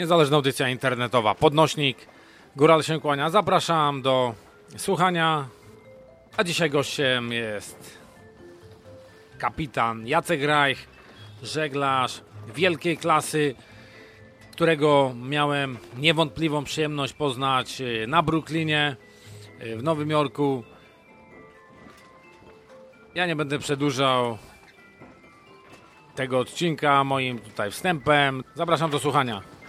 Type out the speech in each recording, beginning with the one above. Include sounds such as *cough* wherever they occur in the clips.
Niezależna audycja internetowa. Podnośnik. Góral się kłania. Zapraszam do słuchania. A dzisiaj gościem jest kapitan Jacek Reich, żeglarz wielkiej klasy, którego miałem niewątpliwą przyjemność poznać e, na Brooklynie, e, w Nowym Jorku. Ja nie będę przedłużał tego odcinka moim tutaj wstępem. Zapraszam do słuchania.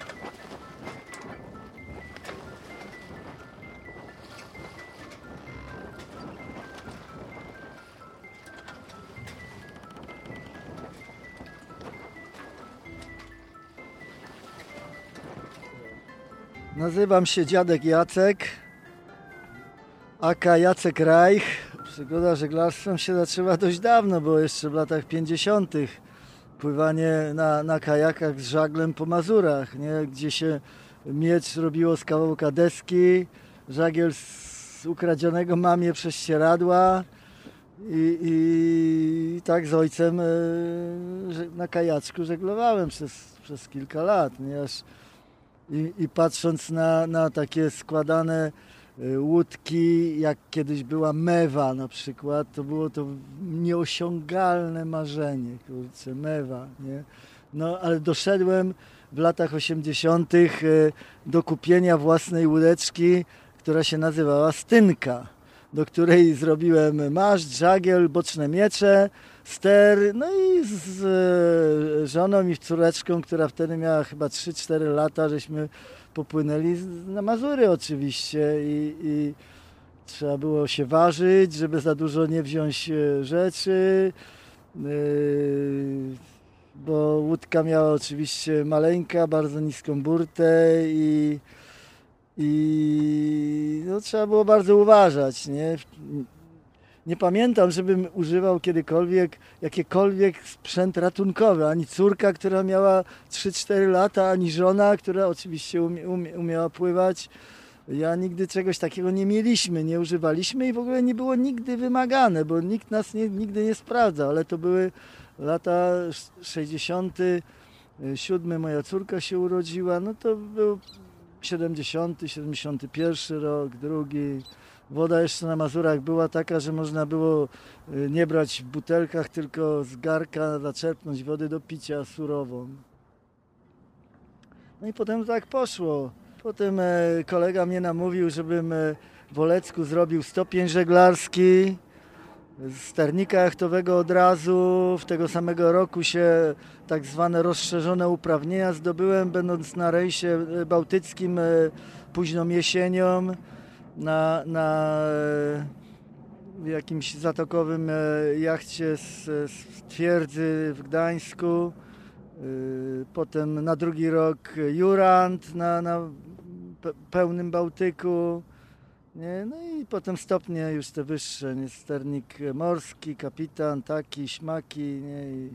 Nazywam się dziadek Jacek, aka Jacek Reich. Przygoda żeglarstwem się zaczęła dość dawno, bo jeszcze w latach 50. Pływanie na, na kajakach z żaglem po Mazurach, nie? gdzie się miecz robiło z kawałka deski, żagiel z ukradzionego mamie prześcieradła i, i tak z ojcem e, na kajaczku żeglowałem przez, przez kilka lat, nie? Aż i, i patrząc na, na takie składane y, łódki, jak kiedyś była mewa na przykład, to było to nieosiągalne marzenie, kurczę, mewa, nie? No, ale doszedłem w latach 80. y, do kupienia własnej łódeczki, która się nazywała Stynka, do której zrobiłem maszt, żagiel, boczne miecze, ster, no i z e, żoną i córeczką, która wtedy miała chyba 3-4 lata, żeśmy popłynęli na Mazury oczywiście i, i trzeba było się ważyć, żeby za dużo nie wziąć e, rzeczy, Yy, bo łódka miała oczywiście maleńka, bardzo niską burtę i, i no, trzeba było bardzo uważać, nie? Nie pamiętam, żebym używał kiedykolwiek jakiekolwiek sprzęt ratunkowy. Ani córka, która miała 3-4 lata, ani żona, która oczywiście umie, umie, umiała pływać. Ja nigdy czegoś takiego nie mieliśmy, nie używaliśmy i w ogóle nie było nigdy wymagane, bo nikt nas nie, nigdy nie sprawdzał, ale to były lata 67, moja córka się urodziła, no to był 70, 71 rok, drugi. Woda jeszcze na Mazurach była taka, że można było y, nie brać w butelkach, tylko z garka zaczerpnąć wody do picia surową. No i potem tak poszło. Potem e, kolega mnie namówił, żebym e, w Olecku zrobił stopień żeglarski. Z sternika jachtowego od razu w tego samego roku się tak zwane rozszerzone uprawnienia zdobyłem, będąc na rejsie e, bałtyckim późną jesienią na, na e, jakimś zatokowym e, jachcie z, z twierdzy w Gdańsku. Y, Potem na drugi rok Jurand na, na pe- pełnym Bałtyku. Nie? No i potem stopnie już te wyższe, nie? sternik morski, kapitan, taki, śmaki. Nie? I,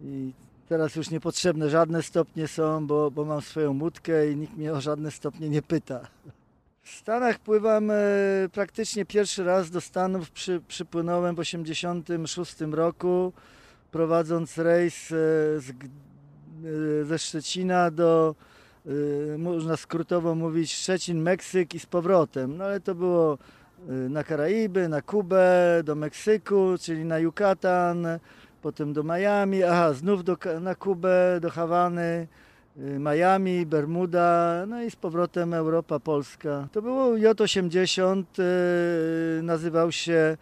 I teraz już niepotrzebne żadne stopnie są, bo, bo mam swoją łódkę i nikt mnie o żadne stopnie nie pyta. W Stanach pływam e, praktycznie pierwszy raz do Stanów przy, przypłynąłem w 86 roku prowadząc rejs e, z, e, ze Szczecina do, można skrótowo mówić, Szczecin, Meksyk i z powrotem. No ale to było na Karaiby, na Kubę, do Meksyku, czyli na Yucatan, potem do Miami, aha, znów do, na Kubę, do Hawany, Miami, Bermuda, no i z powrotem Europa, Polska. To było J80, y, nazywał się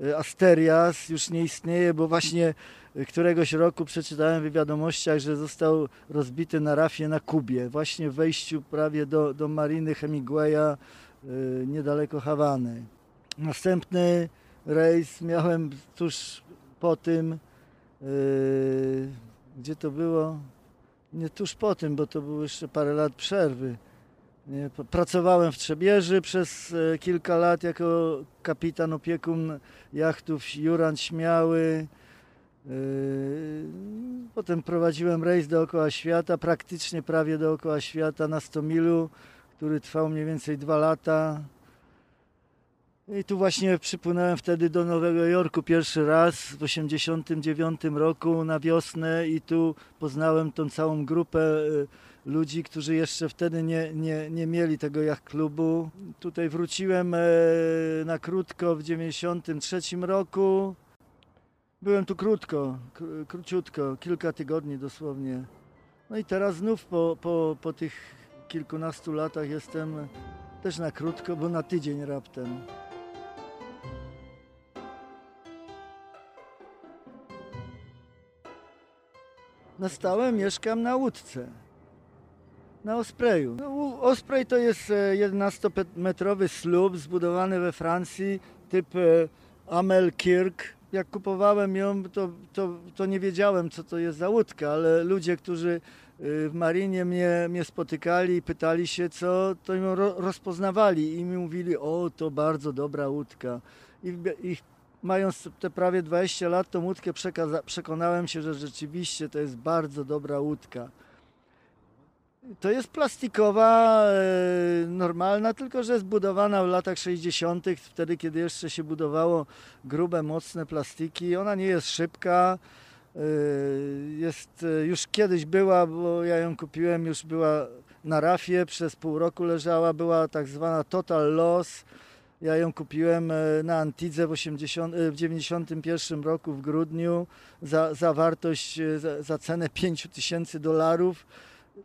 y, Asterias już nie istnieje, bo właśnie któregoś roku przeczytałem w wiadomościach, że został rozbity na rafie na Kubie, właśnie w wejściu prawie do, do mariny Hemingwaya niedaleko Hawany. Następny rejs miałem tuż po tym, gdzie to było? Nie tuż po tym, bo to było jeszcze parę lat przerwy. Nie, pracowałem w Trzebieży przez e, kilka lat jako kapitan opiekun jachtów Juran Śmiały. E, potem prowadziłem rejs dookoła świata, praktycznie prawie dookoła świata na 100 milu, który trwał mniej więcej dwa lata. I tu właśnie przypłynąłem wtedy do Nowego Jorku pierwszy raz w 1989 roku na wiosnę i tu poznałem tą całą grupę e, ludzi, którzy jeszcze wtedy nie, nie, nie mieli tego jak klubu. Tutaj wróciłem e, na krótko w 1993 roku. Byłem tu krótko, króciutko, kilka tygodni dosłownie. No i teraz znów po, po, po tych kilkunastu latach jestem też na krótko, bo na tydzień raptem. Na stałe mieszkam na łódce. Na Ospreju. No, Osprey to jest 11-metrowy e, slub zbudowany we Francji, typ e, Amel Kirk. Jak kupowałem ją, to, to, to nie wiedziałem, co to jest za łódka, ale ludzie, którzy e, w marinie mnie, mnie spotykali i pytali się co, to ją rozpoznawali i mi mówili, o to bardzo dobra łódka. I, i mając te prawie 20 lat tą łódkę przekonałem się, że rzeczywiście to jest bardzo dobra łódka. To jest plastikowa, e, normalna, tylko że zbudowana w latach 60., wtedy kiedy jeszcze się budowało grube, mocne plastiki. Ona nie jest szybka. E, jest, e, już kiedyś była, bo ja ją kupiłem, już była na rafie, przez pół roku leżała, była tak zwana total loss. Ja ją kupiłem na Antidze w, 80, w 91 roku w grudniu za, za wartość, za, za cenę 5000 dolarów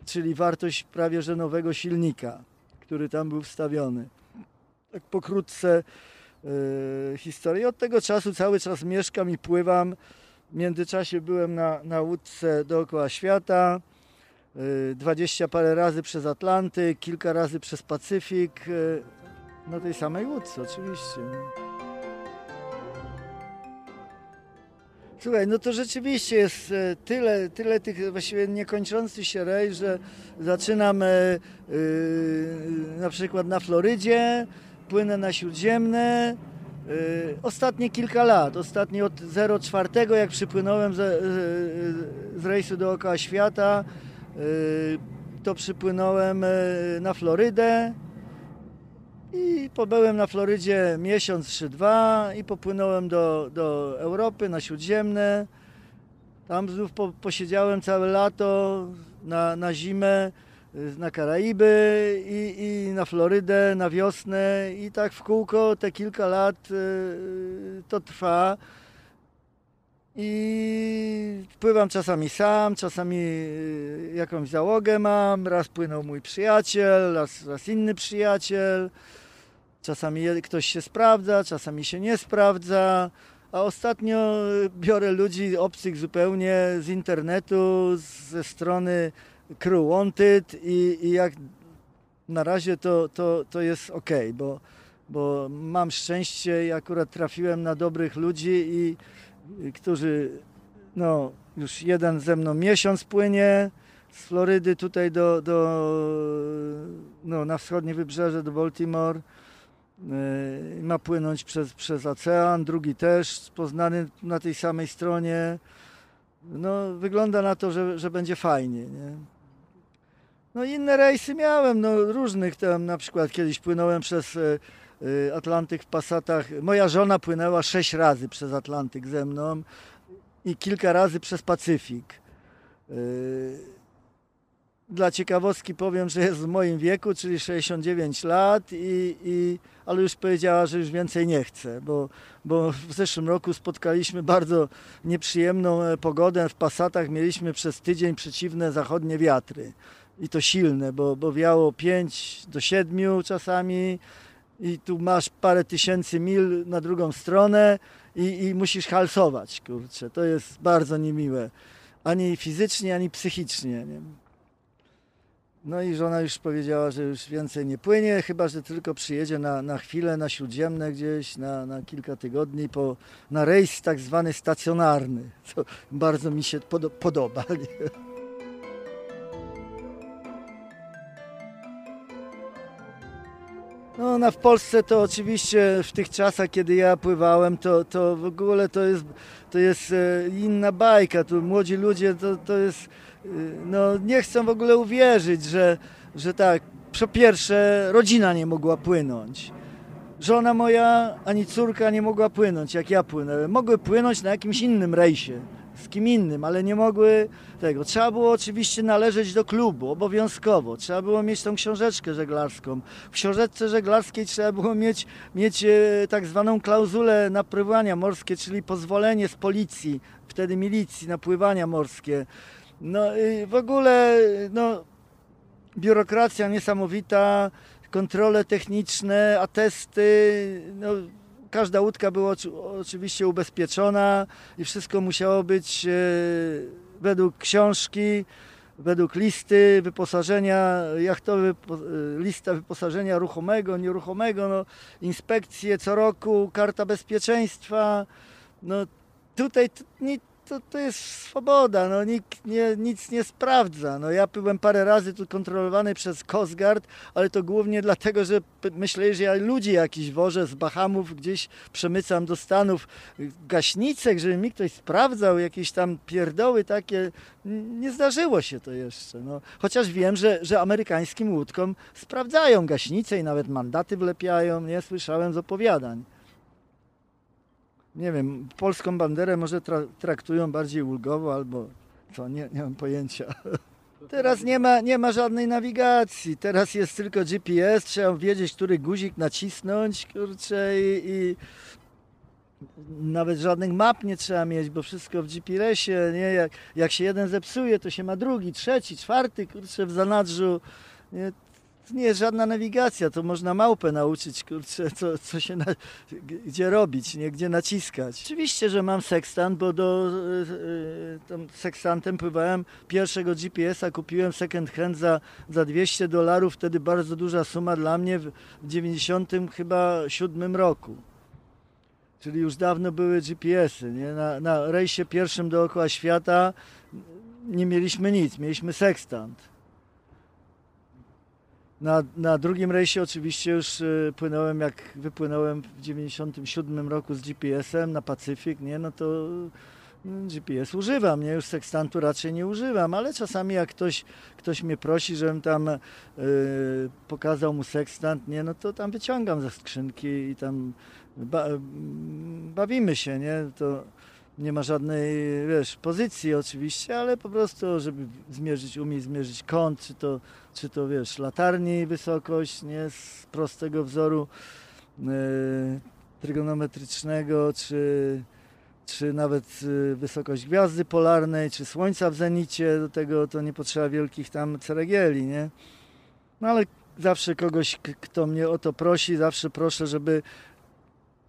czyli wartość prawie że nowego silnika, który tam był wstawiony. Tak pokrótce yy, historii. Od tego czasu cały czas mieszkam i pływam. W międzyczasie byłem na, na łódce dookoła świata. Yy, dwadzieścia parę razy przez Atlantyk, kilka razy przez Pacyfik. Na tej samej łódce oczywiście. Słuchaj, no to rzeczywiście jest e, tyle, tyle tych właściwie niekończących się rejs, że zaczynam yy, na przykład na Florydzie, płynę na Śródziemne, yy, ostatnie kilka lat, ostatnie od 04, jak przypłynąłem z, z rejsu dookoła świata, to przypłynąłem na Florydę, i pobyłem na Florydzie miesiąc czy dwa i popłynąłem do, do Europy na Śródziemne. Tam znów po, posiedziałem całe lato na, na zimę, y, na Karaiby i, i na Florydę na wiosnę i tak w kółko te kilka lat y, to trwa. I pływam czasami sam, czasami y, jakąś załogę mam. Raz płynął mój przyjaciel, raz, raz inny przyjaciel. Czasami ktoś się sprawdza, czasami się nie sprawdza, a ostatnio biorę ludzi obcych zupełnie z internetu, ze strony Crew Wanted i, i jak na razie to, to, to jest ok, bo, bo mam szczęście i akurat trafiłem na dobrych ludzi, i, i którzy, no, już jeden ze mną miesiąc płynie z Florydy tutaj do, do no, na wschodnie wybrzeże, do Baltimore. Y, ma płynąć przez, przez ocean, drugi też poznany na tej samej stronie. No, wygląda na to, że, że będzie fajnie. Nie? No inne rejsy miałem, no różnych tam na przykład kiedyś płynąłem przez y, y, Atlantyk w Passatach. Moja żona płynęła sześć razy przez Atlantyk ze mną i kilka razy przez Pacyfik. Dla ciekawostki powiem, że jest w moim wieku, czyli 69 lat, i, i, ale już powiedziała, że już więcej nie chce, bo, bo w zeszłym roku spotkaliśmy bardzo nieprzyjemną e, pogodę. W Passatach mieliśmy przez tydzień przeciwne zachodnie wiatry i to silne, bo, bo wiało 5 do 7 czasami i tu masz parę tysięcy mil na drugą stronę i, i musisz halsować, kurczę. To jest bardzo niemiłe. Ani fizycznie, ani psychicznie. Nie? No i żona już powiedziała, że już więcej nie płynie, chyba że tylko przyjedzie na, na chwilę, na śródziemne gdzieś, na, na kilka tygodni, po, na rejs tak zwany stacjonarny, co bardzo mi się pod, podoba. *laughs* Nie? No, na w Polsce to oczywiście w tych czasach, kiedy ja pływałem, to, to w ogóle to jest, to jest e, inna bajka. Tu młodzi ludzie to, to jest, no nie chcą w ogóle uwierzyć, że, że tak, po pierwsze rodzina nie mogła płynąć. Żona moja ani córka nie mogła płynąć, jak ja płynąłem. Mogły płynąć na jakimś innym rejsie z kim innym, ale nie mogły tego. Trzeba było oczywiście należeć do klubu, obowiązkowo. Trzeba było mieć tą książeczkę żeglarską. W książeczce żeglarskiej trzeba było mieć, mieć e, tak zwaną klauzulę na pływania morskie, czyli pozwolenie z policji, wtedy milicji na pływania morskie. No i w ogóle, no, biurokracja niesamowita, kontrole techniczne, atesty, no, każda łódka była oczywiście ubezpieczona i wszystko musiało być e, według książki, według listy wyposażenia jachtowe, lista wyposażenia ruchomego, nieruchomego, no, inspekcje co roku, karta bezpieczeństwa. No, tutaj to, to jest swoboda, no nikt nie, nic nie sprawdza. No ja byłem parę razy tu kontrolowany przez Coast Guard, ale to głównie dlatego, że myśleli, że ja ludzi jakiś wożę z Bahamów, gdzieś przemycam do Stanów gaśnicek, żeby mi ktoś sprawdzał, jakieś tam pierdoły takie. Nie zdarzyło się to jeszcze. No. Chociaż wiem, że, że amerykańskim łódkom sprawdzają gaśnice i nawet mandaty wlepiają, nie słyszałem z opowiadań nie wiem, polską banderę może tra traktują bardziej ulgowo albo co, nie, nie mam pojęcia. *laughs* Teraz nie ma, nie ma żadnej nawigacji, teraz jest tylko GPS, trzeba wiedzieć, który guzik nacisnąć, kurczę, i, i nawet żadnych map nie trzeba mieć, bo wszystko w GPS-ie, nie? Jak, jak się jeden zepsuje, to się ma drugi, trzeci, czwarty, kurczę, w zanadrzu. Nie? Nie jest żadna nawigacja, to można małpę nauczyć, kurczę, co, co się na, gdzie robić, nie, gdzie naciskać. Oczywiście, że mam sekstant, bo do yy, sekstantem pływałem pierwszego GPS-a, kupiłem second hand za, za 200 dolarów, wtedy bardzo duża suma dla mnie w 90 chyba siódmym roku. Czyli już dawno były GPS-y, nie? Na, na rejsie pierwszym dookoła świata nie mieliśmy nic, mieliśmy sekstant na, na drugim rejsie oczywiście już y, płynąłem, jak wypłynąłem w 97 roku z GPS-em na Pacyfik, nie, no to mm, GPS używam, nie, już sekstantu raczej nie używam, ale czasami jak ktoś, ktoś mnie prosi, żebym tam y, pokazał mu sekstant, nie, no to tam wyciągam ze skrzynki i tam ba, bawimy się, nie, to nie ma żadnej, wiesz, pozycji oczywiście, ale po prostu, żeby zmierzyć, umieć zmierzyć kąt, czy to, czy to wiesz, latarni wysokość, nie, z prostego wzoru yy, trygonometrycznego, czy, czy nawet yy, wysokość gwiazdy polarnej, czy słońca w zenicie, do tego to nie potrzeba wielkich tam ceregieli, nie. No ale zawsze kogoś, kto mnie o to prosi, zawsze proszę, żeby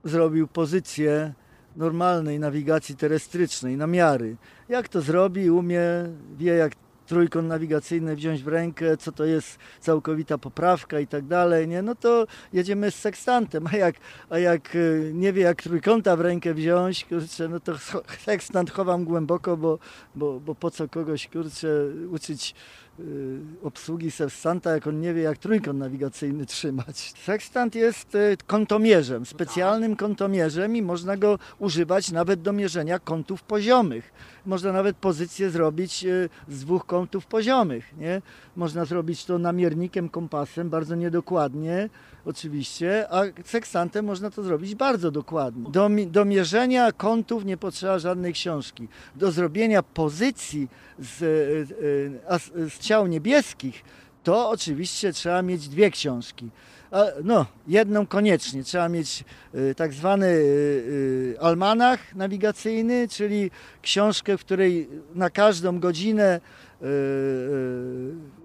zrobił pozycję, normalnej nawigacji terestrycznej, na miary. Jak to zrobi, umie, wie jak trójkąt nawigacyjny wziąć w rękę, co to jest całkowita poprawka i tak dalej, nie? no to jedziemy z sekstantem, a jak, a jak y, nie wie jak trójkąta w rękę wziąć, kurczę, no to *laughs* sekstant chowam głęboko, bo, bo, bo po co kogoś, kurczę, uczyć obsługi sekstanta, jak on nie wie, jak trójkąt nawigacyjny trzymać. Sekstant jest y, kątomierzem, specjalnym kątomierzem i można go używać nawet do mierzenia kątów poziomych. Można nawet pozycję zrobić y, z dwóch kątów poziomych. Nie? Można zrobić to namiernikiem, kompasem, bardzo niedokładnie oczywiście, a sekstantem można to zrobić bardzo dokładnie. Do, do mierzenia kątów nie potrzeba żadnej książki. Do zrobienia pozycji z, z, z ciał niebieskich, to oczywiście trzeba mieć dwie książki. No, jedną koniecznie. Trzeba mieć y, tak zwany y, y, almanach nawigacyjny, czyli książkę, w której na każdą godzinę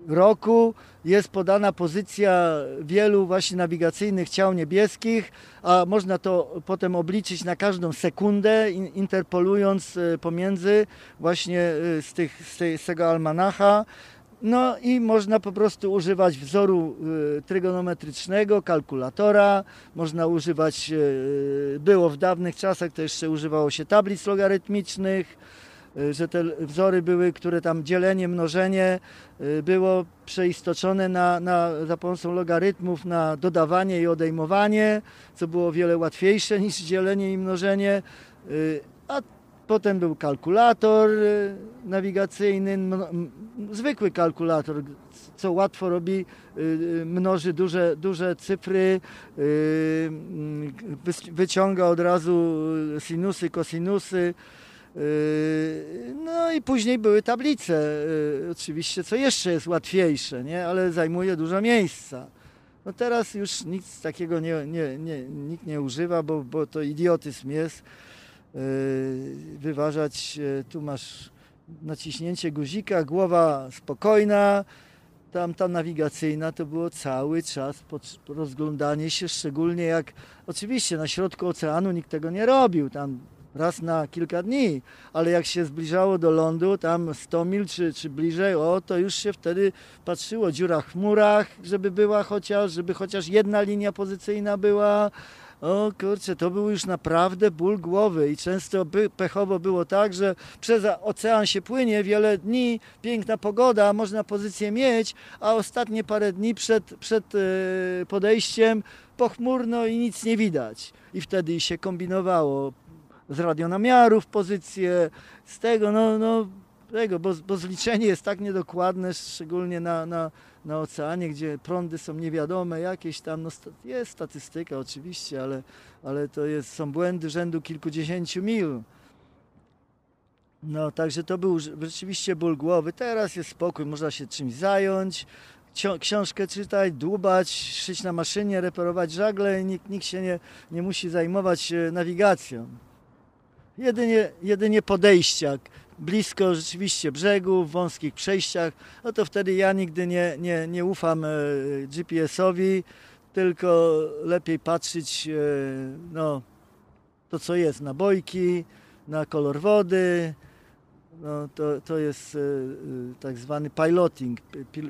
roku jest podana pozycja wielu właśnie nawigacyjnych ciał niebieskich, a można to potem obliczyć na każdą sekundę, interpolując pomiędzy właśnie z, tych, z tego almanacha. No i można po prostu używać wzoru e, trygonometrycznego, kalkulatora, można używać, było w dawnych czasach, to jeszcze używało się tablic logarytmicznych, Y, że te wzory były, które tam dzielenie, mnożenie y, było przeistoczone na, na, za pomocą logarytmów na dodawanie i odejmowanie, co było wiele łatwiejsze niż dzielenie i mnożenie. Y, potem był kalkulator nawigacyjny, zwykły kalkulator, co łatwo robi, mnoży duże, duże cyfry, wyciąga od razu sinusy, kosinusy. No i później były tablice, oczywiście, co jeszcze jest łatwiejsze, nie? ale zajmuje dużo miejsca. No teraz już nic takiego nie, nie, nie, nikt nie używa, bo, bo to idiotyzm jest. Yy, wyważać, tu masz naciśnięcie guzika, głowa spokojna, tam ta nawigacyjna to było cały czas rozglądanie się, szczególnie jak oczywiście na środku oceanu nikt tego nie robił, tam raz na kilka dni, ale jak się zbliżało do lądu, tam 100 mil czy, czy bliżej, o to już się wtedy patrzyło, dziura w chmurach, żeby była chociaż, żeby chociaż jedna linia pozycyjna była, o kurczę, to był już naprawdę ból głowy i często by, pechowo było tak, że przez ocean się płynie wiele dni, piękna pogoda, można pozycję mieć, a ostatnie parę dni przed, przed e, podejściem pochmurno i nic nie widać. I wtedy się kombinowało z radionamiarów pozycje, z tego, no, no tego, bo, bo zliczenie jest tak niedokładne, szczególnie na, na, na oceanie, gdzie prądy są niewiadome, jakieś tam, no, jest statystyka oczywiście, ale, ale to jest, są błędy rzędu kilkudziesięciu mil. No, także to był rzeczywiście ból głowy. Teraz jest spokój, można się czymś zająć, książkę czytać, dłubać, szyć na maszynie, reperować żagle i nikt, nikt się nie, nie musi zajmować e, nawigacją. Jedynie, jedynie podejścia blisko rzeczywiście brzegu, w wąskich przejściach, no to wtedy ja nigdy nie, nie, nie ufam e, GPS-owi, tylko lepiej patrzeć e, no, to, co jest na bojki, na kolor wody. No, to, to jest e, tak zwany piloting,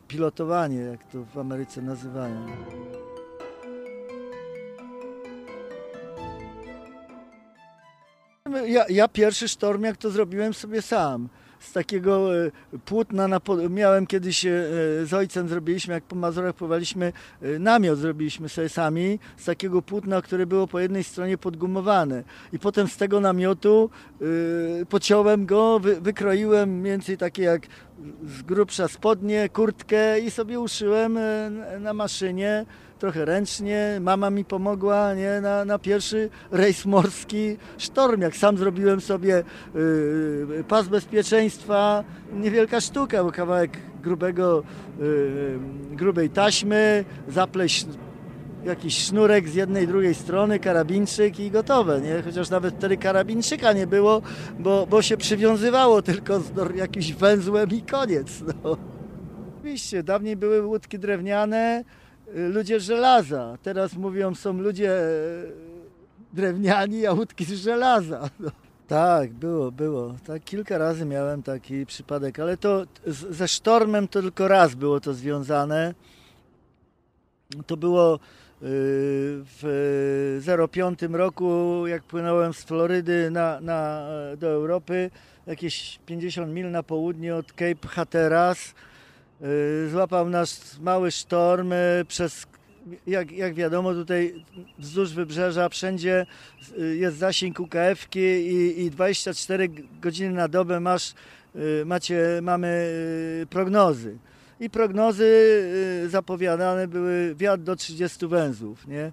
pilotowanie, jak to w Ameryce nazywają. Ja, ja pierwszy sztormiak to zrobiłem sobie sam. Z takiego e, płótna na, miałem kiedyś e, z ojcem zrobiliśmy, jak po Mazurach pływaliśmy, e, namiot zrobiliśmy sobie sami z takiego płótna, które było po jednej stronie podgumowane. I potem z tego namiotu pociąłem go, wykroiłem mniej więcej takie jak z grubsza spodnie, kurtkę i sobie uszyłem na maszynie trochę ręcznie. Mama mi pomogła nie, na, na pierwszy rejs morski sztorm. Jak sam zrobiłem sobie yy, pas bezpieczeństwa, niewielka sztuka, bo kawałek grubego, yy, grubej taśmy, zapleść jakiś sznurek z jednej drugiej strony, karabinczyk i gotowe, nie? Chociaż nawet wtedy karabinczyka nie było, bo, bo się przywiązywało tylko z jakimś węzłem i koniec, no. Oczywiście, dawniej były łódki drewniane, ludzie z żelaza. Teraz mówią, są ludzie e, drewniani, a łódki z żelaza. No. Tak, było, było. Tak, kilka razy miałem taki przypadek, ale to z, ze sztormem to tylko raz było to związane. To było y, w 05 roku, jak płynąłem z Florydy na, na, do Europy, jakieś 50 mil na południe od Cape Hatteras Y, złapał nas mały sztorm y, przez jak, jak wiadomo, tutaj wzdłuż wybrzeża wszędzie y, jest zasięg UKF-ki i, i 24 godziny na dobę masz, macie, mamy prognozy. I prognozy zapowiadane były wiatr do 30 węzłów, nie?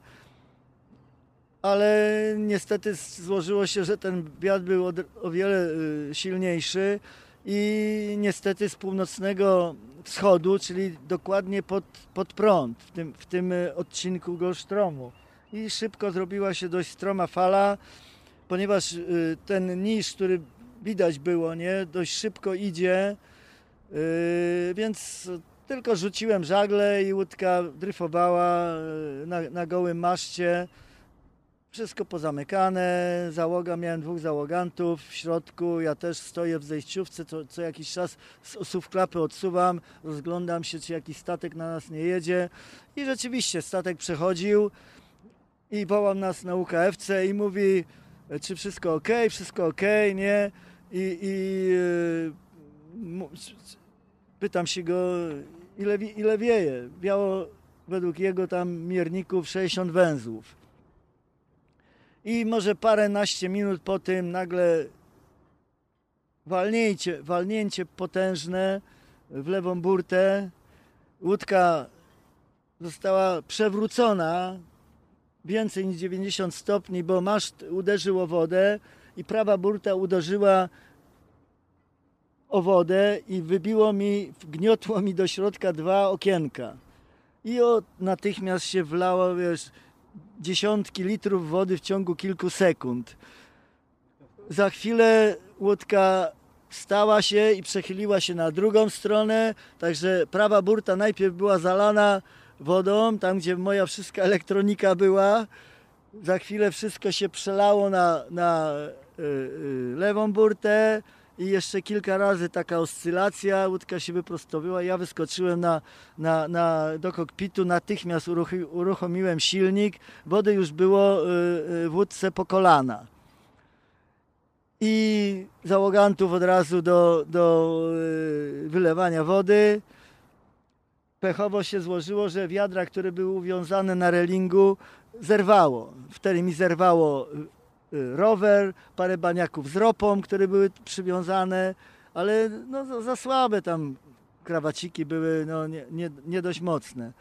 Ale niestety złożyło się, że ten wiatr był o wiele silniejszy i niestety z północnego wschodu, czyli dokładnie pod, pod prąd w tym, w tym e, odcinku Golsztromu. I szybko zrobiła się dość stroma fala, ponieważ e, ten niż, który widać było, nie, dość szybko idzie, e, więc Tylko rzuciłem żagle i łódka dryfowała na, na gołym maszcie. Wszystko pozamykane, załoga, miałem dwóch załogantów w środku, ja też stoję w zejściówce, co, co jakiś czas osów klapy odsuwam, rozglądam się, czy jakiś statek na nas nie jedzie i rzeczywiście statek przechodził i wołam nas na UKFC i mówi, czy wszystko ok, wszystko ok, nie? I, i mu- pytam się go, ile, ile wieje. Miało według jego tam mierników 60 węzłów. I może paręnaście minut po tym nagle walnięcie, walnięcie potężne w lewą burtę. Łódka została przewrócona więcej niż 90 stopni, bo maszt uderzył o wodę i prawa burta uderzyła o wodę i wybiło mi, wgniotło mi do środka dwa okienka. I o, natychmiast się wlało, wiesz, dziesiątki litrów wody w ciągu kilku sekund. Za chwilę łódka stała się i przechyliła się na drugą stronę, także prawa burta najpierw była zalana wodą, tam gdzie moja wszystka elektronika była. Za chwilę wszystko się przelało na, na y, y, lewą burtę i jeszcze kilka razy taka oscylacja, łódka się wyprostowyła, ja wyskoczyłem na, na, na, do kokpitu, natychmiast uruchi, uruchomiłem silnik, wody już było y, y, w łódce po kolana. I załogantów od razu do, do y, wylewania wody. Pechowo się złożyło, że wiadra, które były uwiązane na relingu, zerwało. Wtedy mi zerwało rower, parę baniaków z ropą, które były przywiązane, ale no, za, słabe tam krawaciki były, no, nie, nie, nie dość mocne.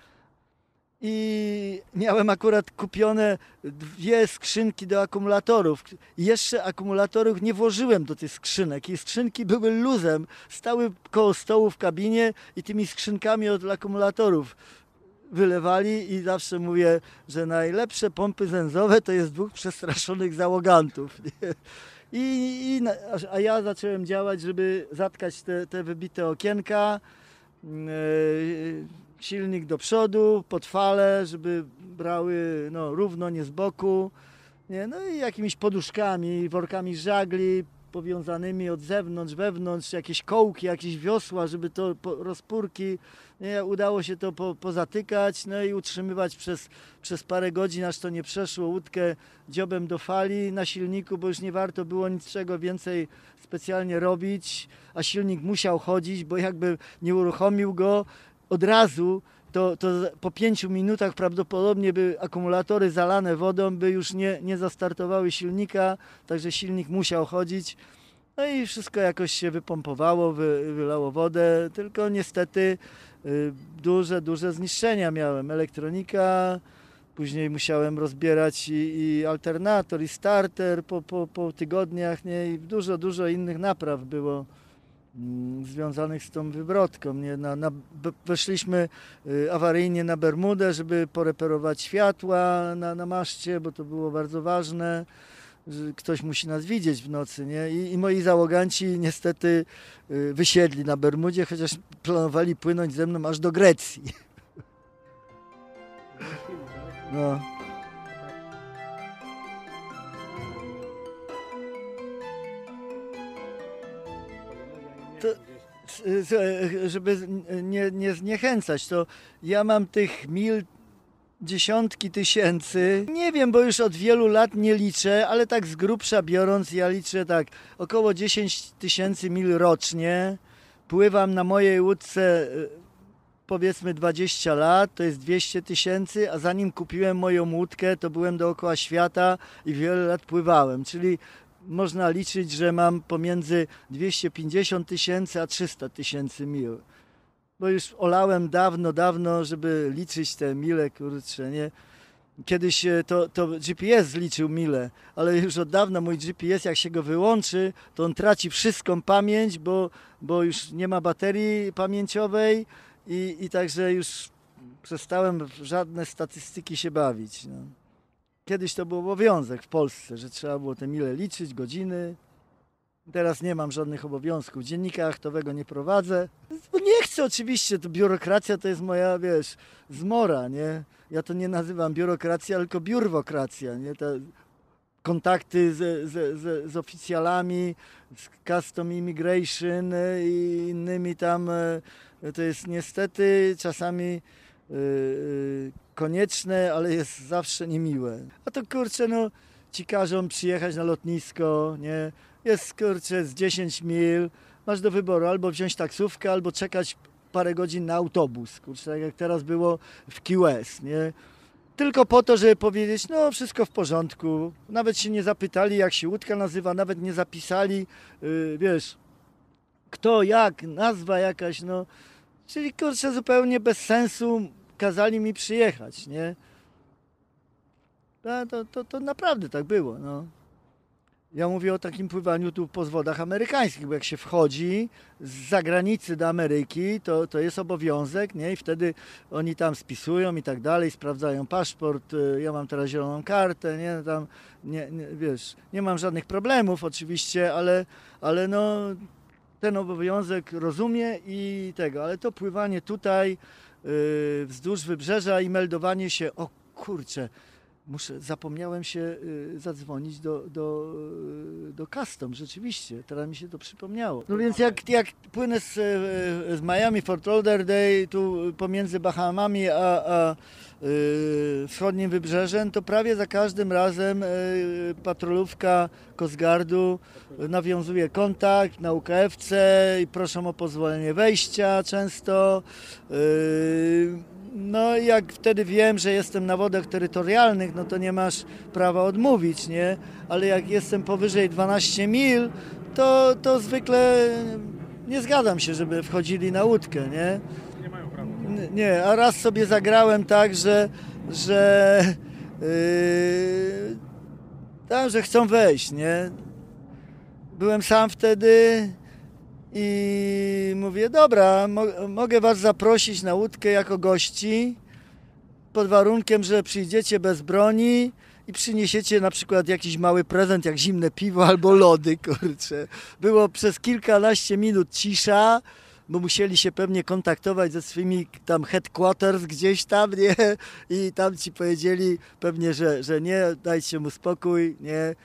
I miałem akurat kupione dwie skrzynki do akumulatorów. Jeszcze akumulatorów nie włożyłem do tych skrzynek. I skrzynki były luzem, stały koło stołu w kabinie i tymi skrzynkami od akumulatorów wylewali i zawsze mówię, że najlepsze pompy zęzowe to jest dwóch przestraszonych załogantów. *laughs* I, i, a ja zacząłem działać, żeby zatkać te, te wybite okienka, mm, e, silnik do przodu, pod fale, żeby brały no, równo, nie z boku. Nie? No i jakimiś poduszkami, workami żagli powiązanymi od zewnątrz, wewnątrz, jakieś kołki, jakieś wiosła, żeby to po, rozpórki. Nie? Udało się to po, pozatykać, no i utrzymywać przez, przez parę godzin, aż to nie przeszło łódkę dziobem do fali na silniku, bo już nie warto było niczego więcej specjalnie robić, a silnik musiał chodzić, bo jakby nie uruchomił go od razu, to, to po pięciu minutach prawdopodobnie by akumulatory zalane wodą by już nie, nie zastartowały silnika, także silnik musiał chodzić. No i wszystko jakoś się wypompowało, wy, wylało wodę, tylko niestety y, duże, duże zniszczenia miałem. Elektronika, później musiałem rozbierać i, i alternator, i starter po, po, po tygodniach, nie? I dużo, dużo innych napraw było związanych z tą wywrotką. Nie? Na, na, weszliśmy y, awaryjnie na Bermudę, żeby poreperować światła na, na maszcie, bo to było bardzo ważne. że Ktoś musi nas widzieć w nocy, nie? I, i moi załoganci niestety y, wysiedli na Bermudzie, chociaż planowali płynąć ze mną aż do Grecji. No. To, s- s- żeby nie, nie zniechęcać, to ja mam tych mil dziesiątki tysięcy. Nie wiem, bo już od wielu lat nie liczę, ale tak z grubsza biorąc, ja liczę tak około 10 tysięcy mil rocznie. Pływam na mojej łódce y, powiedzmy 20 lat, to jest 200 tysięcy, a zanim kupiłem moją łódkę, to byłem dookoła świata i wiele lat pływałem, czyli można liczyć, że mam pomiędzy 250 tysięcy a 300 tysięcy mil. Bo już olałem dawno, dawno, żeby liczyć te mile, kurczę, nie? Kiedyś e, to, to GPS zliczył mile, ale już od dawna mój GPS, jak się go wyłączy, to on traci wszystką pamięć, bo, bo już nie ma baterii pamięciowej i, i także już przestałem w żadne statystyki się bawić. No. Kiedyś to był obowiązek w Polsce, że trzeba było te mile liczyć, godziny. Teraz nie mam żadnych obowiązków. Dziennika aktowego nie prowadzę. Bo nie chcę oczywiście, to biurokracja to jest moja, wiesz, zmora, nie? Ja to nie nazywam biurokracja, tylko biurwokracja, nie? Te kontakty z, z, z, z oficjalami, z Custom Immigration e, i innymi tam, e, to jest niestety czasami e, konieczne, ale jest zawsze niemiłe. A to kurczę, no ci każą przyjechać na lotnisko, nie? Jest kurczę z 10 mil, masz do wyboru albo wziąć taksówkę, albo czekać parę godzin na autobus, kurczę, tak jak teraz było w Key West, nie? Tylko po to, żeby powiedzieć, no wszystko w porządku. Nawet się nie zapytali, jak się łódka nazywa, nawet nie zapisali, yy, wiesz, kto, jak, nazwa jakaś, no. Czyli kurczę, zupełnie bez sensu kazali mi przyjechać, nie? A to, to, to naprawdę tak było, no. Ja mówię o takim pływaniu tu po wodach amerykańskich, bo jak się wchodzi z zagranicy do Ameryki, to, to jest obowiązek, nie? I wtedy oni tam spisują i tak dalej, sprawdzają paszport. y, Ja mam teraz zieloną kartę, nie? Tam, nie, nie, wiesz, nie mam żadnych problemów oczywiście, ale, ale no, ten obowiązek rozumie i tego, ale to pływanie tutaj wzdłuż wybrzeża i meldowanie się, o kurczę, Muszę, zapomniałem się y, zadzwonić do, do, y, do custom, rzeczywiście, teraz mi się to przypomniało. No więc jak, jak płynę z, y, z Miami, Fort Lauderdale, tu pomiędzy Bahamami a, a y, wschodnim wybrzeżem, to prawie za każdym razem y, patrolówka Coast Guardu nawiązuje kontakt na UKFC i proszą o pozwolenie wejścia często. Y, no jak wtedy wiem, że jestem na wodach terytorialnych, no to nie masz prawa odmówić, nie? Ale jak jestem powyżej 12 mil, to, to zwykle nie zgadzam się, żeby wchodzili na łódkę, nie? Nie a raz sobie zagrałem tak, że, że, yy, tam, że chcą wejść, nie? Byłem sam wtedy i mówię, dobra, mo- mogę was zaprosić na łódkę jako gości, pod warunkiem, że przyjdziecie bez broni i przyniesiecie na przykład jakiś mały prezent, jak zimne piwo albo lody, *laughs* kurczę. Było przez kilkanaście minut cisza, bo musieli się pewnie kontaktować ze swymi tam headquarters gdzieś tam, nie? I tam ci powiedzieli pewnie, że, że nie, dajcie mu spokój, nie?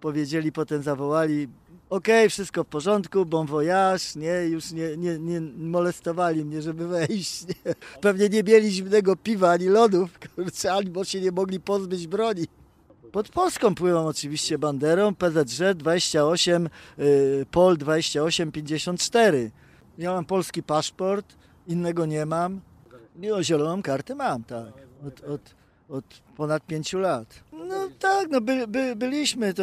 Powiedzieli, potem zawołali, okej, wszystko w porządku, bon voyage, nie? Już nie, nie, nie molestowali mnie, żeby wejść, nie? Pewnie nie mieli zimnego piwa ani lodów, kurczę, albo się nie mogli pozbyć broni. Pod Polską pływam oczywiście banderą PZŻ 28, y, POL 2854. Ja mam polski paszport, innego nie mam. I o zieloną kartę mam, tak. Od, od, od ponad pięciu lat. No tak, no by, by, byliśmy to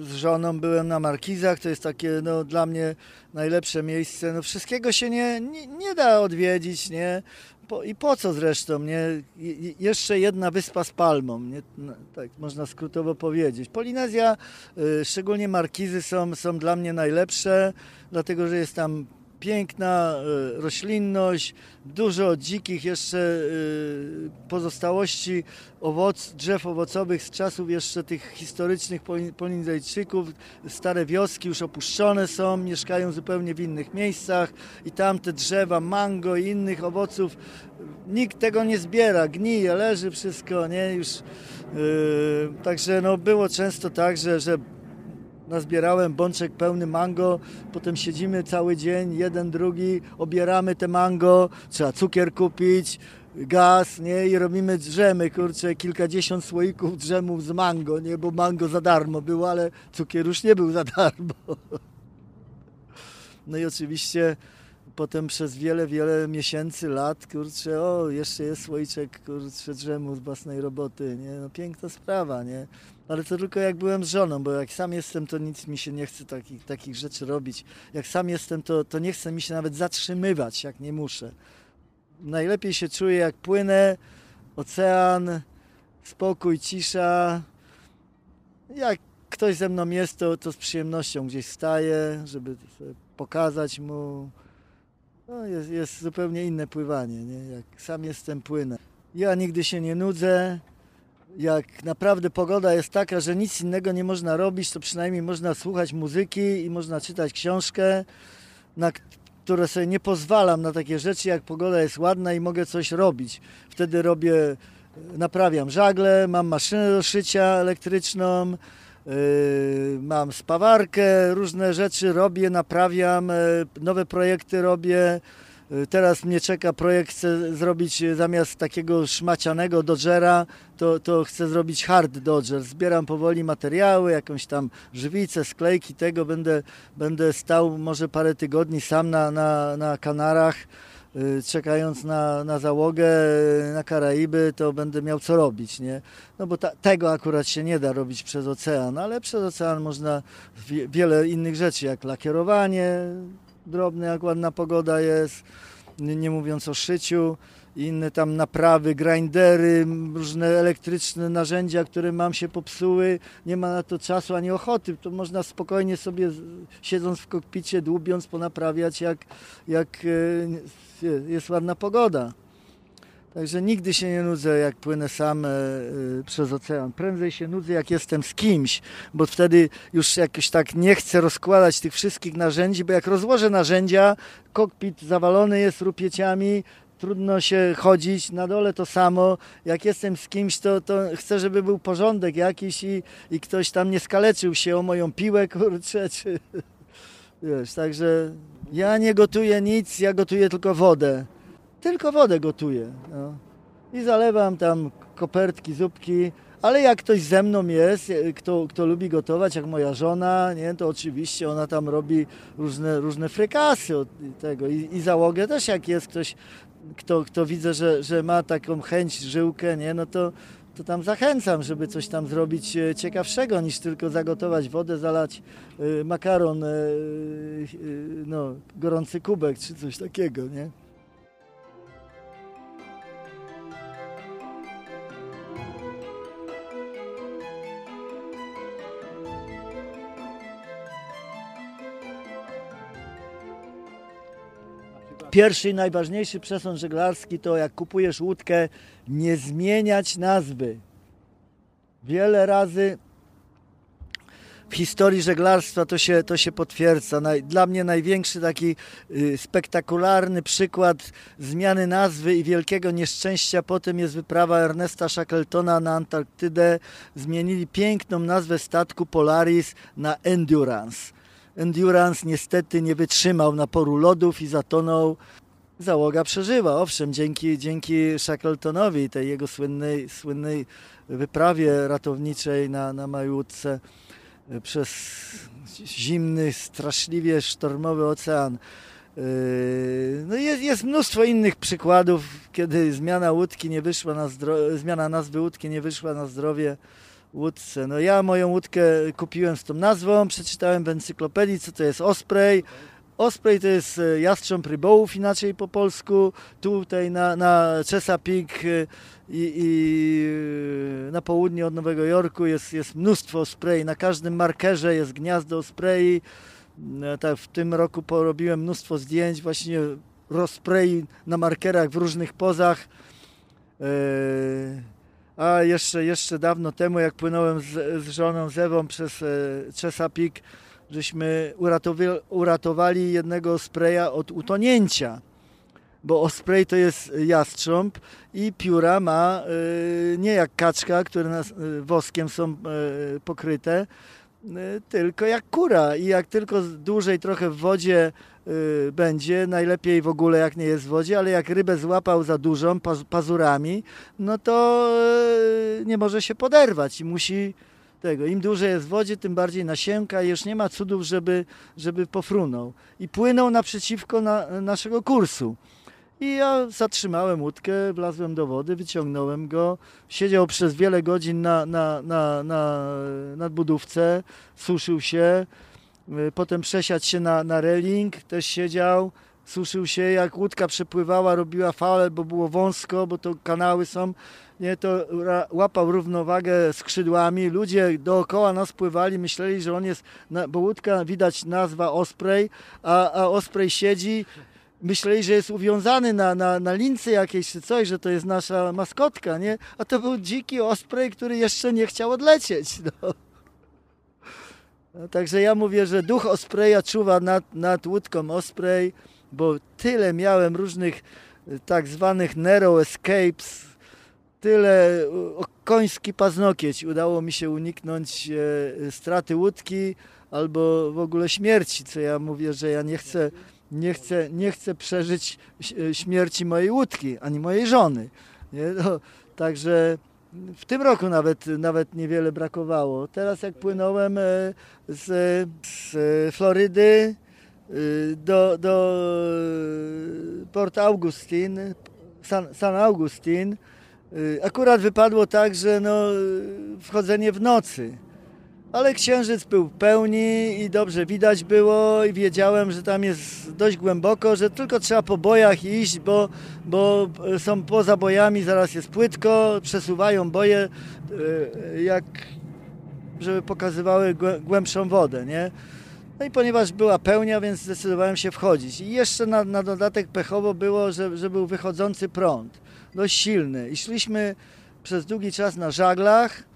z żoną, byłem na Markizach, to jest takie no, dla mnie najlepsze miejsce. No wszystkiego się nie, nie, nie da odwiedzić, nie? Po, I po co zresztą, nie? Je- jeszcze jedna wyspa z palmą, nie? No, tak można skrótowo powiedzieć. Polinezja, y, szczególnie Markizy są, są dla mnie najlepsze, dlatego że jest tam piękna y, roślinność, dużo dzikich jeszcze y, pozostałości owoc, drzew owocowych z czasów jeszcze tych historycznych Poli- Polinezjczyków. Stare wioski już opuszczone są, mieszkają zupełnie w innych miejscach i tam te drzewa mango i innych owoców, nikt tego nie zbiera, gnije, leży wszystko, nie, już y, także no było często tak, że, że Nazbierałem bączek pełny mango, potem siedzimy cały dzień, jeden, drugi, obieramy te mango, trzeba cukier kupić, gaz, nie, i robimy drzemy, kurczę, kilkadziesiąt słoików drzemów z mango, nie, bo mango za darmo było, ale cukier już nie był za darmo. *laughs* No i oczywiście potem przez wiele, wiele miesięcy, lat, kurczę, o, jeszcze jest słoiczek, kurczę, drzemu z własnej roboty, nie, no piękna sprawa, nie. Ale to tylko jak byłem z żoną, bo jak sam jestem, to nic mi się nie chce takich, takich rzeczy robić. Jak sam jestem, to, to nie chce mi się nawet zatrzymywać, jak nie muszę. Najlepiej się czuję, jak płynę, ocean, spokój, cisza. Jak ktoś ze mną jest, to, to z przyjemnością gdzieś wstaję, żeby pokazać mu. No, jest, jest zupełnie inne pływanie, nie? Jak sam jestem, płynę. Ja nigdy się nie nudzę, jak naprawdę pogoda jest taka, że nic innego nie można robić, to przynajmniej można słuchać muzyki i można czytać książkę, na które sobie nie pozwalam na takie rzeczy, jak pogoda jest ładna i mogę coś robić. Wtedy robię, naprawiam żagle, mam maszynę do szycia elektryczną, mam spawarkę, różne rzeczy robię, naprawiam, yy, nowe projekty robię. Yy, Teraz mnie czeka projekt, chcę zrobić yy, zamiast takiego szmacianego Dodgera, to, to chcę zrobić hard Dodger. Zbieram powoli materiały, jakąś tam żywicę, sklejki tego. Będę, będę stał może parę tygodni sam na, na, na Kanarach, yy, czekając na, na załogę yy, na Karaiby, to będę miał co robić, nie? No bo ta, tego akurat się nie da robić przez ocean, ale przez ocean można wie, wiele innych rzeczy, jak lakierowanie drobne, jak ładna pogoda jest, nie, nie mówiąc o szyciu, inne tam naprawy, grindery, różne elektryczne narzędzia, które mam się popsuły, nie ma na to czasu ani ochoty, to można spokojnie sobie siedząc w kokpicie, dłubiąc, ponaprawiać jak, jak e, jest ładna pogoda. Także nigdy się nie nudzę, jak płynę sam e, e, przez ocean. Prędzej się nudzę, jak jestem z kimś, bo wtedy już jakoś tak nie chcę rozkładać tych wszystkich narzędzi, bo jak rozłożę narzędzia, kokpit zawalony jest rupieciami, trudno się chodzić, na dole to samo. Jak jestem z kimś, to, to chcę, żeby był porządek jakiś i, i ktoś tam nie skaleczył się o moją piłę, kurczę, czy... Wiesz, także ja nie gotuję nic, ja gotuję tylko wodę. Tylko wodę gotuję. No. I zalewam tam kopertki, zupki, ale jak ktoś ze mną jest, e, kto, kto lubi gotować, jak moja żona, nie, to oczywiście ona tam robi różne, różne frykasy od tego. I, I załogę też jak jest ktoś, kto, kto widzę, że, że ma taką chęć, żyłkę, nie, no to, to tam zachęcam, żeby coś tam zrobić e, ciekawszego niż tylko zagotować wodę, zalać e, makaron, e, no, gorący kubek czy coś takiego, nie? Pierwszy i najważniejszy przesąd żeglarski to jak kupujesz łódkę, nie zmieniać nazwy. Wiele razy w historii żeglarstwa to się, to się potwierdza. Dla mnie największy taki y, spektakularny przykład zmiany nazwy i wielkiego nieszczęścia potem jest wyprawa Ernesta Shackletona na Antarktydę. Zmienili piękną nazwę statku Polaris na Endurance. Endurance niestety nie wytrzymał naporu lodów i zatonął. Załoga przeżyła, owszem, dzięki, dzięki Shackletonowi tej jego słynnej, słynnej wyprawie ratowniczej na, na Majutce przez zimny, straszliwie sztormowy ocean. Yy, No jest, jest mnóstwo innych przykładów, kiedy zmiana łódki nie wyszła na zmiana nazwy łódki nie wyszła na zdrowie łódce. No ja moją łódkę kupiłem z tą nazwą, przeczytałem w encyklopedii, co to jest Osprey. Osprey to jest e, jastrząb rybołów, inaczej po polsku. Tutaj na, na Chesapeake e, i, i e, na południe od Nowego Jorku jest, jest mnóstwo Osprey. Na każdym markerze jest gniazdo Osprey. No, tak, w tym roku porobiłem mnóstwo zdjęć właśnie rozprei na markerach w różnych pozach. E, A jeszcze, jeszcze dawno temu, jak płynąłem z, z żoną z Ewą przez e, Chesapeake, żeśmy uratowi- uratowali jednego spraya od utonięcia. Bo osprey to jest jastrząb i pióra ma e, nie jak kaczka, które nas, e, woskiem są e, pokryte, e, tylko jak kura. I jak tylko dłużej trochę w wodzie będzie, najlepiej w ogóle jak nie jest w wodzie, ale jak rybę złapał za dużą paz, pazurami, no to y, nie może się poderwać i musi tego. Im dłużej jest w wodzie, tym bardziej nasięka i już nie ma cudów, żeby, żeby pofrunął. I płynął naprzeciwko na, naszego kursu. I ja zatrzymałem łódkę, wlazłem do wody, wyciągnąłem go. Siedział przez wiele godzin na, na, na, na nadbudówce, suszył się. Y, Potem przesiadł się na, na reling, też siedział, suszył się. Jak łódka przepływała, robiła fale, bo było wąsko, bo to kanały są. Nie, to łapał równowagę skrzydłami. Ludzie dookoła nas pływali, myśleli, że on jest, na, bo łódka widać nazwa Osprey, a, a Osprey siedzi, myśleli, że jest uwiązany na, na, na lince jakiejś czy coś, że to jest nasza maskotka, nie? A to był dziki osprey, który jeszcze nie chciał odlecieć. *laughs* No. No, także ja mówię, że duch Ospreya czuwa nad, nad łódką Osprey, bo tyle miałem różnych y, tak zwanych narrow escapes, tyle o koński paznokieć udało mi się uniknąć e, straty łódki albo w ogóle śmierci, co ja mówię, że ja nie chcę, nie chcę, nie chcę przeżyć e, śmierci mojej łódki, ani mojej żony. Nie? No, także w tym roku nawet, nawet niewiele brakowało. Teraz jak płynąłem e, z, z Florydy do, do Port Augustin, San, San Augustin, akurat wypadło tak, że no, wchodzenie w nocy. Ale księżyc był pełni i dobrze widać było i wiedziałem, że tam jest dość głęboko, że tylko trzeba po bojach iść, bo, bo są poza bojami, zaraz jest płytko, przesuwają boje, jak żeby pokazywały głębszą wodę, nie? No i ponieważ była pełnia, więc zdecydowałem się wchodzić. I jeszcze na, na dodatek pechowo było, że, że był wychodzący prąd, dość silny. I szliśmy przez długi czas na żaglach,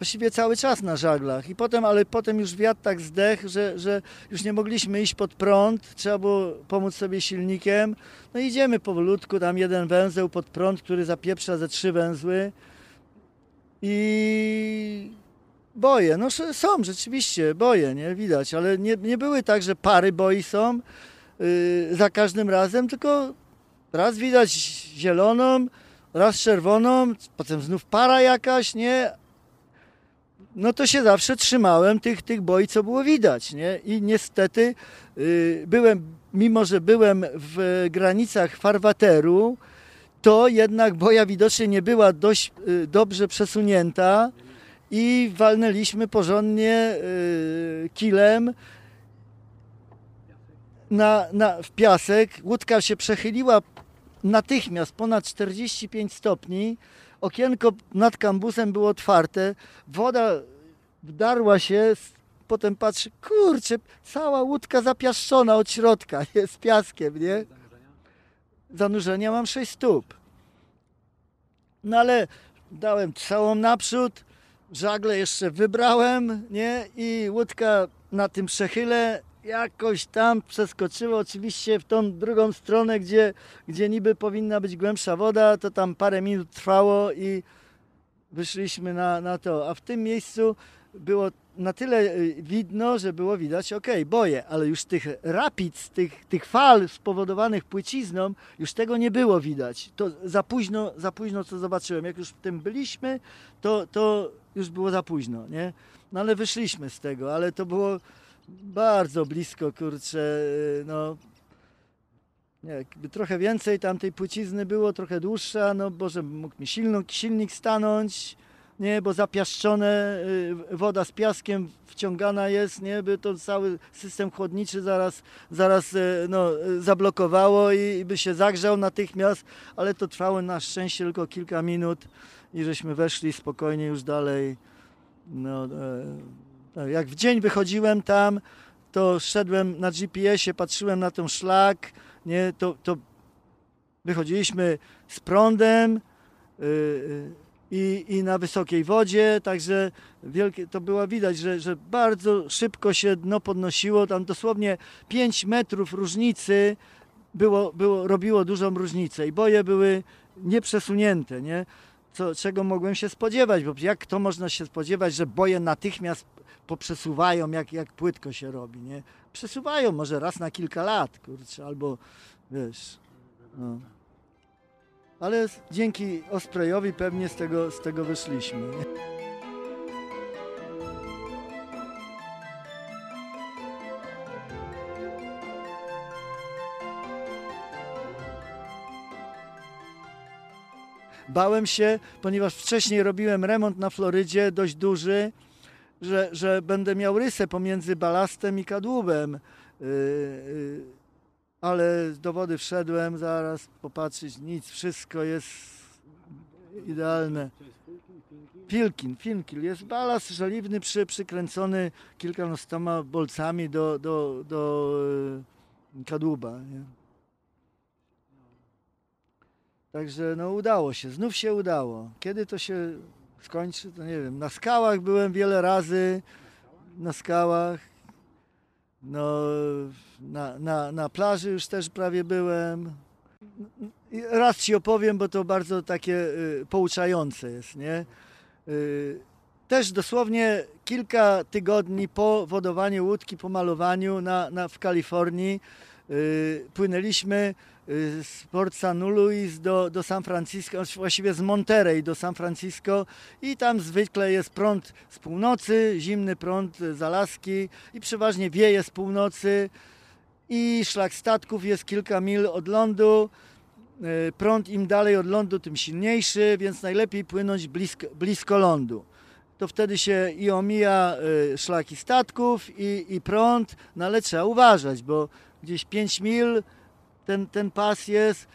właściwie cały czas na żaglach. I potem, ale potem już wiatr tak zdechł, że, że już nie mogliśmy iść pod prąd, trzeba było pomóc sobie silnikiem. No idziemy powolutku, tam jeden węzeł pod prąd, który zapieprza ze trzy węzły. I boje, no są rzeczywiście boje, nie widać, ale nie, nie były tak, że pary boi są yy, za każdym razem, tylko raz widać zieloną, raz czerwoną, potem znów para jakaś, nie? No to się zawsze trzymałem tych, tych boi, co było widać, nie? I niestety yy, byłem, mimo że byłem w granicach farwateru, to jednak boja widocznie nie była dość yy, dobrze przesunięta i walnęliśmy porządnie yy, kilem na, na, w piasek. Łódka się przechyliła natychmiast ponad 45 stopni. Okienko nad kambusem było otwarte. Woda wdarła się, potem patrzy, kurczę, cała łódka zapiaszczona od środka, *laughs* jest piaskiem, nie? Zanurzenia mam 6 stóp. No ale dałem całą naprzód, żagle jeszcze wybrałem, nie? I łódka na tym przechyle jakoś tam przeskoczyła oczywiście w tą drugą stronę, gdzie, gdzie niby powinna być głębsza woda, to tam parę minut trwało i wyszliśmy na, na to. A w tym miejscu było na tyle y, widno, że było widać, ok, boję, ale już tych rapids, tych, tych fal spowodowanych płycizną, już tego nie było widać. To za późno, za późno co zobaczyłem. Jak już w tym byliśmy, to, to już było za późno, nie? No ale wyszliśmy z tego, ale to było bardzo blisko, kurczę, y, no nie, jakby trochę więcej tamtej płycizny było, trochę dłuższa, no Boże, mógł mi silnik, silnik stanąć, nie, bo zapiaszczone, y, woda z piaskiem wciągana jest, nie, by to cały system chłodniczy zaraz, zaraz y, no, zablokowało i by się zagrzał natychmiast, ale to trwało na szczęście tylko kilka minut i żeśmy weszli spokojnie już dalej. No, e, jak w dzień wychodziłem tam, to szedłem na GPS-ie, patrzyłem na ten szlak, nie, to, to wychodziliśmy z prądem, yy, i, i na wysokiej wodzie, także wielkie, to było widać, że, że bardzo szybko się dno podnosiło, tam dosłownie 5 metrów różnicy było, było, robiło dużą różnicę i boje były nieprzesunięte, nie? Co, czego mogłem się spodziewać, bo jak to można się spodziewać, że boje natychmiast poprzesuwają, jak, jak płytko się robi, nie? Przesuwają może raz na kilka lat, kurczę, albo wiesz, no ale dzięki Osprejowi pewnie z tego, z tego wyszliśmy. Bałem się, ponieważ wcześniej robiłem remont na Florydzie, dość duży, że, że będę miał rysę pomiędzy balastem i kadłubem. Yy, yy ale do wody wszedłem, zaraz popatrzeć, nic, wszystko jest idealne. Filkin, Filkin, jest balast żeliwny przy, przykręcony kilkunastoma bolcami do, do, do e, kadłuba. Nie? Także no udało się, znów się udało. Kiedy to się skończy, to nie wiem. Na skałach byłem wiele razy, na skałach. No, na, na, na plaży już też prawie byłem. Raz ci opowiem, bo to bardzo takie y, pouczające jest, nie? Y, też dosłownie kilka tygodni po wodowaniu łódki, po malowaniu na, na, w Kalifornii y, płynęliśmy z Port San Luis do, do San Francisco, właściwie z Monterey do San Francisco i tam zwykle jest prąd z północy, zimny prąd z Alaski i przeważnie wieje z północy i szlak statków jest kilka mil od lądu. Y, Prąd im dalej od lądu, tym silniejszy, więc najlepiej płynąć blisko, blisko lądu. To wtedy się i omija y, szlaki statków i, i prąd, no ale trzeba uważać, bo gdzieś 5 mil ten, ten pas jest,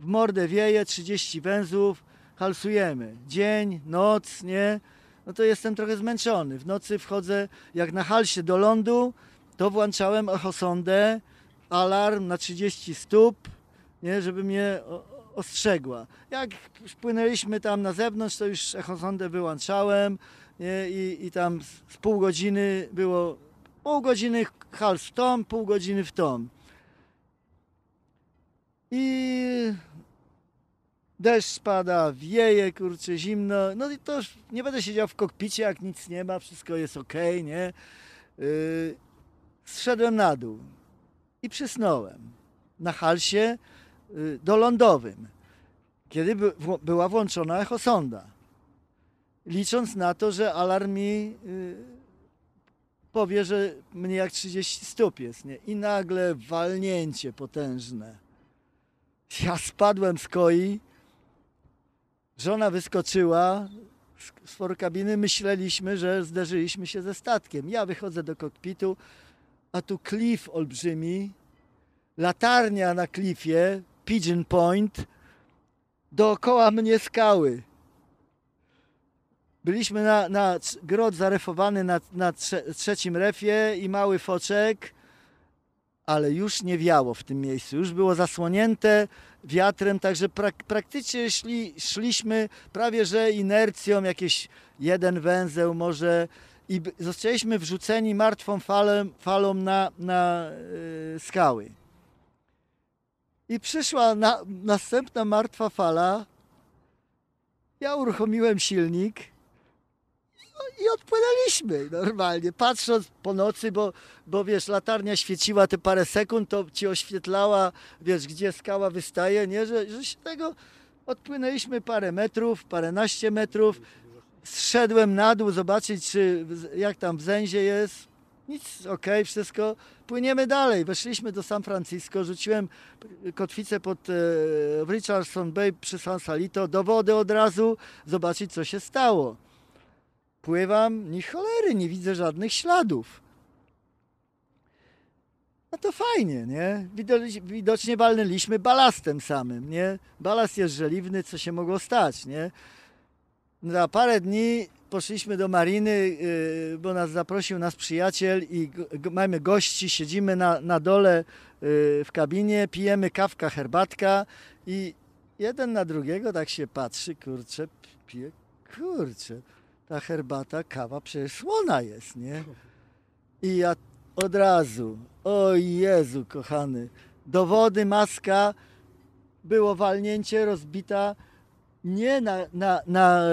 w mordę wieje, 30 węzłów, halsujemy. Dzień, noc, nie? No to jestem trochę zmęczony. W nocy wchodzę, jak na halsie do lądu, to włączałem echosondę, alarm na 30 stóp, nie, żeby mnie ostrzegła. Jak płynęliśmy tam na zewnątrz, to już echosondę wyłączałem nie, i, i tam z, pół godziny było pół godziny hals w tom, pół godziny w tom. I deszcz pada, wieje, kurczę, zimno. No i to już nie będę siedział w kokpicie, jak nic nie ma, wszystko jest ok, nie? Yy, zszedłem na dół i przysnąłem na halsie y, dolądowym, kiedy by, wło- była włączona echosonda. Licząc na to, że alarm mi y, powie, że mnie jak 30 stóp jest, nie? I nagle walnięcie potężne. Ja spadłem z koi, żona wyskoczyła. Z- z forkabiny, myśleliśmy, że zderzyliśmy się ze statkiem. Ja wychodzę do kokpitu, a tu klif olbrzymi, latarnia na klifie, Pigeon Point, dookoła mnie skały. Byliśmy na, na grot zarefowany na, na trze, trzecim refie i mały foczek, ale już nie wiało w tym miejscu. Już było zasłonięte wiatrem, także prak, praktycznie szli, szliśmy prawie że inercją, jakieś jeden węzeł może i zostaliśmy wrzuceni martwą falą, falą na, na yy, skały. I przyszła na, następna martwa fala. Ja uruchomiłem silnik no i odpłynęliśmy normalnie, patrząc po nocy, bo, bo wiesz, latarnia świeciła te parę sekund, to ci oświetlała, wiesz, gdzie skała wystaje, nie, że, że się tego odpłynęliśmy parę metrów, paręnaście metrów, zszedłem na dół zobaczyć, czy jak tam w zęzie jest, nic, okej, wszystko, płyniemy dalej, weszliśmy do San Francisco, rzuciłem kotwicę pod e, Richardson Bay przy San Salito, do wody od razu, zobaczyć co się stało. Pływam, ni cholery, nie widzę żadnych śladów. No to fajnie, nie? Widocznie, walnęliśmy balastem samym, nie? Balast jest żeliwny, co się mogło stać, nie? Za parę dni poszliśmy do mariny, yy, bo nas zaprosił nasz przyjaciel i mamy gości, siedzimy na, na dole yy, w kabinie, pijemy kawka, herbatka i jeden na drugiego tak się patrzy, kurczę, pije, kurczę, ta herbata, kawa przecież słona jest, nie? I ja od razu, o Jezu kochany, do wody maska, było walnięcie, rozbita, nie na, na, na y,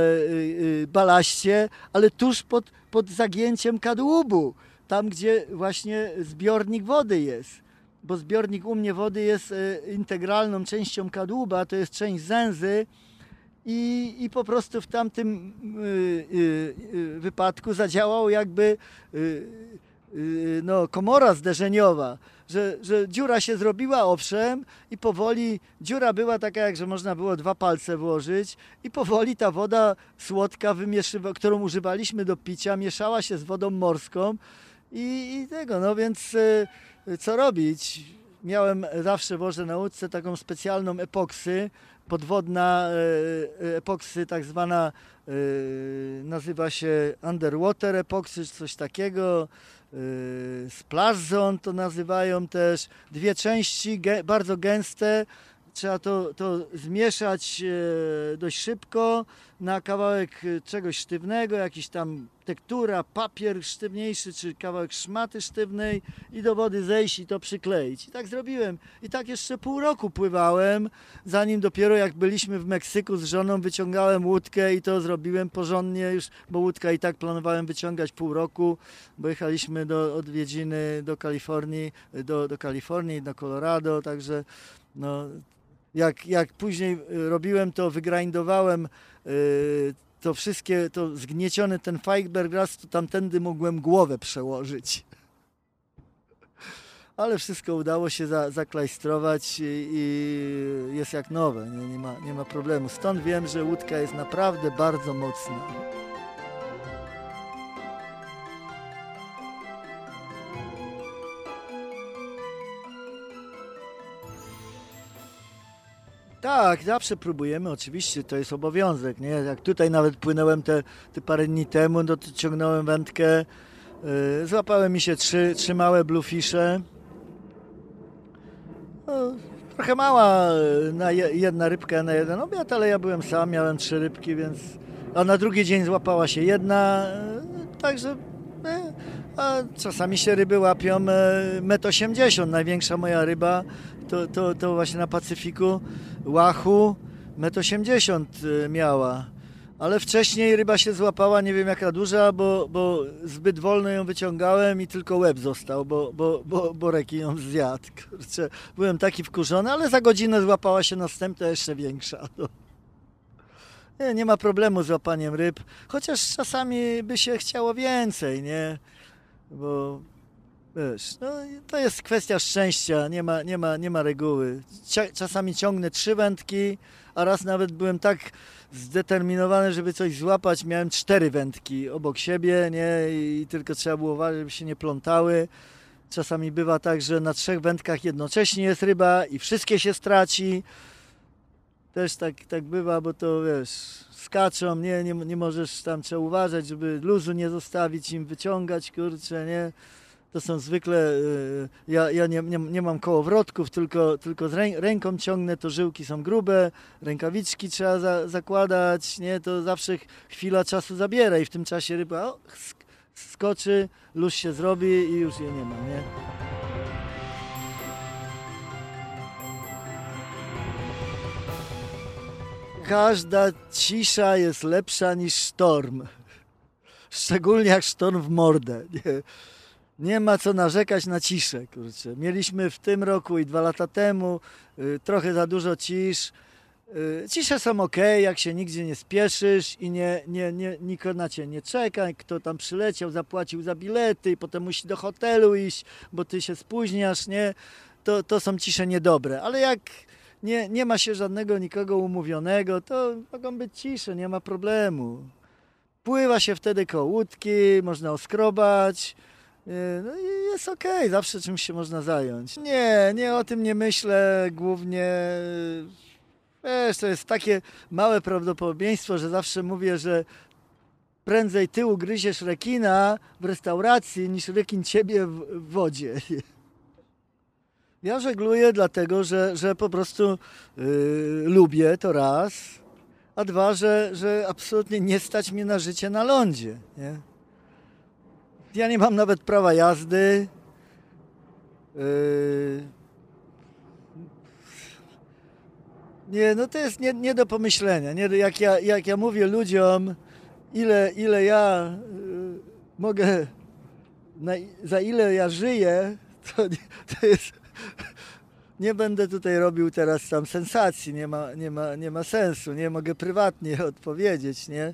y, balaście, ale tuż pod, pod zagięciem kadłubu, tam gdzie właśnie zbiornik wody jest. Bo zbiornik u mnie wody jest y, integralną częścią kadłuba, to jest część zęzy i, i po prostu w tamtym y, y, y, wypadku zadziałał jakby no, komora zderzeniowa, że, że dziura się zrobiła, owszem, i powoli dziura była taka, jak że można było dwa palce włożyć, i powoli ta woda słodka, którą używaliśmy do picia, mieszała się z wodą morską i, i tego, no więc co robić? Miałem zawsze w Orze Nauce taką specjalną epoksy, podwodna y, y, epoksy, tak zwana, y, nazywa się underwater epoksy, coś takiego. Splash zone to nazywają też. Dwie części, bardzo gęste, trzeba to, to zmieszać e, dość szybko na kawałek e, czegoś sztywnego, jakiś tam tektura, papier sztywniejszy, czy kawałek szmaty sztywnej i do wody zejść i to przykleić. I tak zrobiłem. I tak jeszcze pół roku pływałem, zanim dopiero jak byliśmy w Meksyku z żoną, wyciągałem łódkę i to zrobiłem porządnie już, bo łódka i tak planowałem wyciągać pół roku, bo jechaliśmy do odwiedziny do Kalifornii, do, do Kalifornii, do Colorado, także no, jak, jak później y, robiłem to, wygrindowałem y, to wszystkie, to zgnieciony ten fiberglass, to tamtędy mogłem głowę przełożyć. *laughs* Ale wszystko udało się za, zaklajstrować i, i jest jak nowe, nie, nie, ma, nie ma problemu. Stąd wiem, że łódka jest naprawdę bardzo mocna. Tak, zawsze próbujemy, oczywiście, to jest obowiązek, nie? Jak tutaj nawet płynąłem te, te parę dni temu, no to ciągnąłem wędkę, yy, złapałem mi się trzy, trzy małe bluefisze. No, trochę mała yy, na je, jedna rybka na jeden obiad, ale ja byłem sam, miałem trzy rybki, więc... A na drugi dzień złapała się jedna, yy, także... Yy, a czasami się ryby łapią yy, 1,80 m, największa moja ryba to, to, to właśnie na Pacyfiku łachu 1,80 m miała. Ale wcześniej ryba się złapała, nie wiem jaka duża, bo, bo zbyt wolno ją wyciągałem i tylko łeb został, bo, bo, bo, bo rekin ją zjadł. *laughs* Kurczę, byłem taki wkurzony, ale za godzinę złapała się następna jeszcze większa. *laughs* No. Nie, nie ma problemu z łapaniem ryb, chociaż czasami by się chciało więcej, nie? Bo Wiesz, no, to jest kwestia szczęścia, nie ma, nie ma, nie ma reguły. Czasami ciągnę trzy wędki, a raz nawet byłem tak zdeterminowany, żeby coś złapać. Miałem cztery wędki obok siebie, nie? I tylko trzeba było uważać, żeby się nie plątały. Czasami bywa tak, że na trzech wędkach jednocześnie jest ryba i wszystkie się straci. Też tak, tak bywa, bo to wiesz, skaczą, nie, nie, nie możesz tam, trzeba uważać, żeby luzu nie zostawić im, wyciągać, kurczę, nie? To są zwykle, y, ja, ja nie, nie, nie mam kołowrotków, tylko, tylko z ręką ciągnę, to żyłki są grube, rękawiczki trzeba za, zakładać, nie, to zawsze chwila czasu zabiera i w tym czasie ryba o, skoczy, luz się zrobi i już jej nie ma, nie. Każda cisza jest lepsza niż sztorm. Szczególnie jak sztorm w mordę. Nie? Nie ma co narzekać na ciszę, kurczę. Mieliśmy w tym roku i dwa lata temu y, trochę za dużo cisz. Y, cisze są ok, jak się nigdzie nie spieszysz i nie, nie, nie, nikt na cię nie czeka, kto tam przyleciał, zapłacił za bilety i potem musi do hotelu iść, bo ty się spóźniasz, nie? To, to są cisze niedobre, ale jak nie, nie ma się żadnego nikogo umówionego, to mogą być cisze, nie ma problemu. Pływa się wtedy koło łódki, można oskrobać, no i jest okej, okay, zawsze czymś się można zająć. Nie, nie o tym nie myślę głównie. Wiesz, to jest takie małe prawdopodobieństwo, że zawsze mówię, że prędzej ty ugryziesz rekina w restauracji niż rekin ciebie w wodzie. Ja żegluję dlatego, że, że po prostu yy, lubię to raz, a dwa, że, że absolutnie nie stać mnie na życie na lądzie. Nie? Ja nie mam nawet prawa jazdy. Yy... Nie, no to jest nie, nie do pomyślenia. Nie, jak, ja, jak ja mówię ludziom, ile, ile ja yy, mogę, na, za ile ja żyję, to, to jest. Nie będę tutaj robił teraz tam sensacji, nie ma, nie ma, nie ma sensu, nie mogę prywatnie *laughs* odpowiedzieć, nie?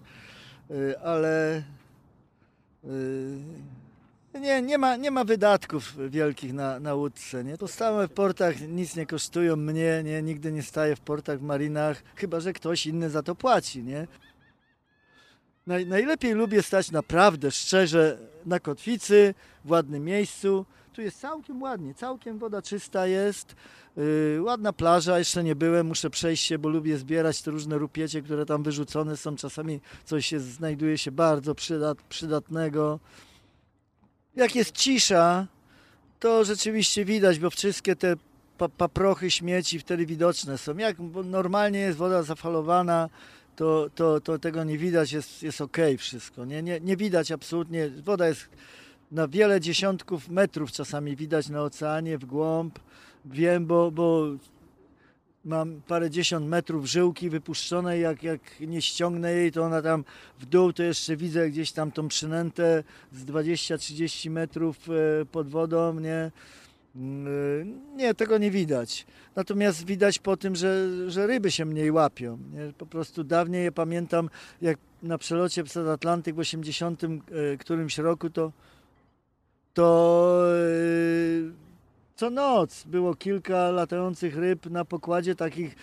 Yy, ale nie, nie, ma, nie ma wydatków wielkich na, na łódce. Nie? To stałe w portach nic nie kosztują mnie, nie? nigdy nie staję w portach, w marinach, chyba że ktoś inny za to płaci. Nie? Naj, najlepiej lubię stać naprawdę szczerze na kotwicy, w ładnym miejscu. Tu jest całkiem ładnie, całkiem woda czysta jest. Yy, ładna plaża, jeszcze nie byłem, muszę przejść się, bo lubię zbierać te różne rupiecie, które tam wyrzucone są. Czasami coś się znajduje się bardzo przydat, przydatnego. Jak jest cisza, to rzeczywiście widać, bo wszystkie te pa, paprochy, śmieci wtedy widoczne są. Jak normalnie jest woda zafalowana, to, to, to tego nie widać, jest, jest ok wszystko. Nie, nie, nie widać absolutnie, woda jest na wiele dziesiątków metrów czasami widać na oceanie, w głąb. Wiem, bo, bo mam parę dziesiąt metrów żyłki wypuszczonej, jak, jak nie ściągnę jej, to ona tam w dół, to jeszcze widzę gdzieś tam tą przynętę z 20-30 metrów e, pod wodą, nie? Mm, Nie, tego nie widać. Natomiast widać po tym, że, że ryby się mniej łapią. Nie? Po prostu dawniej, ja pamiętam, jak na przelocie przez Atlantyk w 80 e, którymś roku, to, to e, co noc było kilka latających ryb na pokładzie takich e,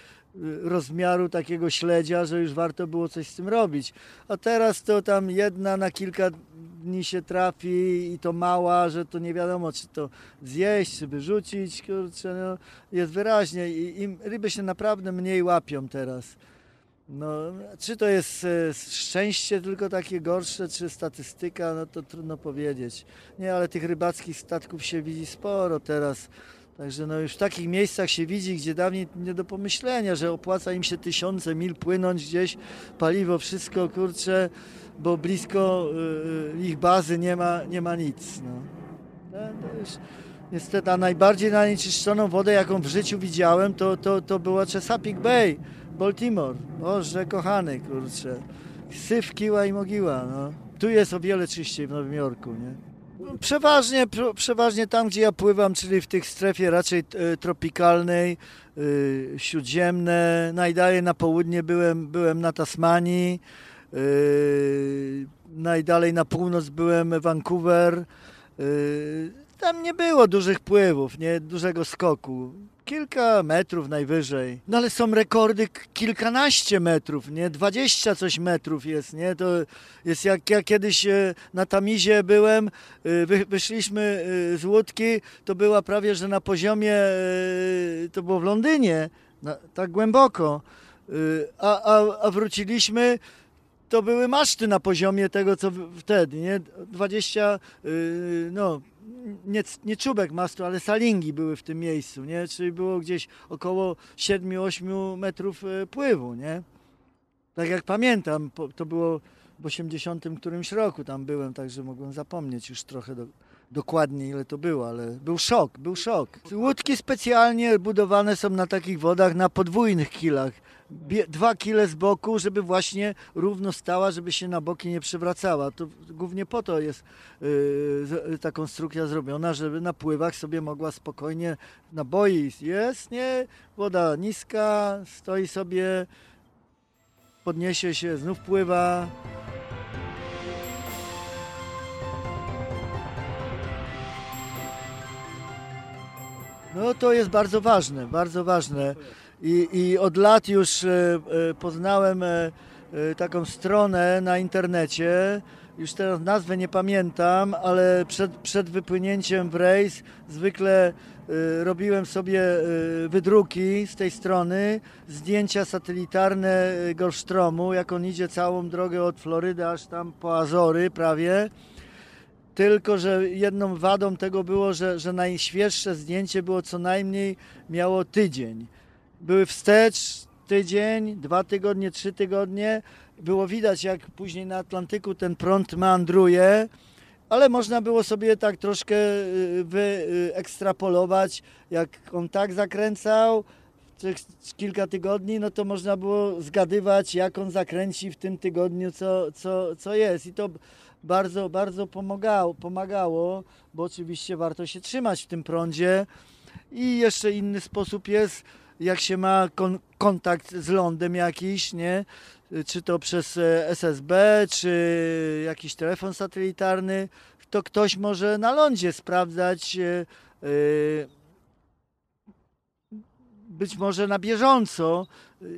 rozmiaru takiego śledzia, że już warto było coś z tym robić. A teraz to tam jedna na kilka dni się trafi i to mała, że to nie wiadomo, czy to zjeść, czy wyrzucić, kurczę, no, jest wyraźnie i, i ryby się naprawdę mniej łapią teraz. No, czy to jest e, szczęście tylko takie gorsze, czy statystyka, no to trudno powiedzieć. Nie, ale tych rybackich statków się widzi sporo teraz. Także no już w takich miejscach się widzi, gdzie dawniej nie do pomyślenia, że opłaca im się tysiące mil płynąć gdzieś, paliwo, wszystko, kurczę, bo blisko y, ich bazy nie ma, nie ma nic. No. No, już, niestety, a najbardziej zanieczyszczoną wodę, jaką w życiu widziałem, to, to, to była Chesapeake Bay, Baltimore. Boże kochany, kurczę. Syf, kiła i mogiła, no. Tu jest o wiele czyściej w Nowym Jorku, nie? Przeważnie, pr- przeważnie tam, gdzie ja pływam, czyli w tych strefie raczej e, tropikalnej, y, śródziemne. Najdalej na południe byłem, byłem na Tasmanii, y, najdalej na północ byłem Vancouver. Tam nie było dużych pływów, nie dużego skoku. Kilka metrów najwyżej. No ale są rekordy kilkanaście metrów, nie? Dwadzieścia coś metrów jest, nie? To jest jak ja kiedyś e, na Tamizie byłem, e, wy, wyszliśmy e, z łódki, to była prawie, że na poziomie, to było w Londynie, tak głęboko. A, a, a wróciliśmy, to były maszty na poziomie tego, co wtedy, nie? 20, y, no, nie, nie czubek mastu, ale salingi były w tym miejscu, nie? Czyli było gdzieś około 7-8 metrów y, pływu, nie? Tak jak pamiętam, to było w 80 którymś roku tam byłem, także mogłem zapomnieć już trochę do, dokładnie ile to było, ale był szok, był szok. Łódki specjalnie budowane są na takich wodach na podwójnych kilach. Dwa kile z boku, żeby właśnie równo stała, żeby się na boki nie przewracała. To głównie po to jest yy, ta konstrukcja zrobiona, żeby na pływach sobie mogła spokojnie, na boi jest, nie? Woda niska, stoi sobie, podniesie się, znów pływa. No to jest bardzo ważne, bardzo ważne. I, i od lat już e, e, poznałem e, taką stronę na internecie, już teraz nazwę nie pamiętam, ale przed, przed wypłynięciem w rejs zwykle robiłem sobie wydruki z tej strony, zdjęcia satelitarne Golfstromu, jak on idzie całą drogę od Florydy aż tam po Azory prawie. Tylko, że jedną wadą tego było, że, że najświeższe zdjęcie było co najmniej miało tydzień. Były wstecz tydzień, dwa tygodnie, trzy tygodnie. Było widać, jak później na Atlantyku ten prąd meandruje, ale można było sobie tak troszkę y, wyekstrapolować, jak on tak zakręcał tych kilka tygodni, no to można było zgadywać, jak on zakręci w tym tygodniu, co, co, co jest. I to bardzo, bardzo pomagało, pomagało, bo oczywiście warto się trzymać w tym prądzie. I jeszcze inny sposób jest, jak się ma kon, kontakt z lądem jakiś, nie? Czy to przez e, SSB, czy jakiś telefon satelitarny, to ktoś może na lądzie sprawdzać e, e, być może na bieżąco.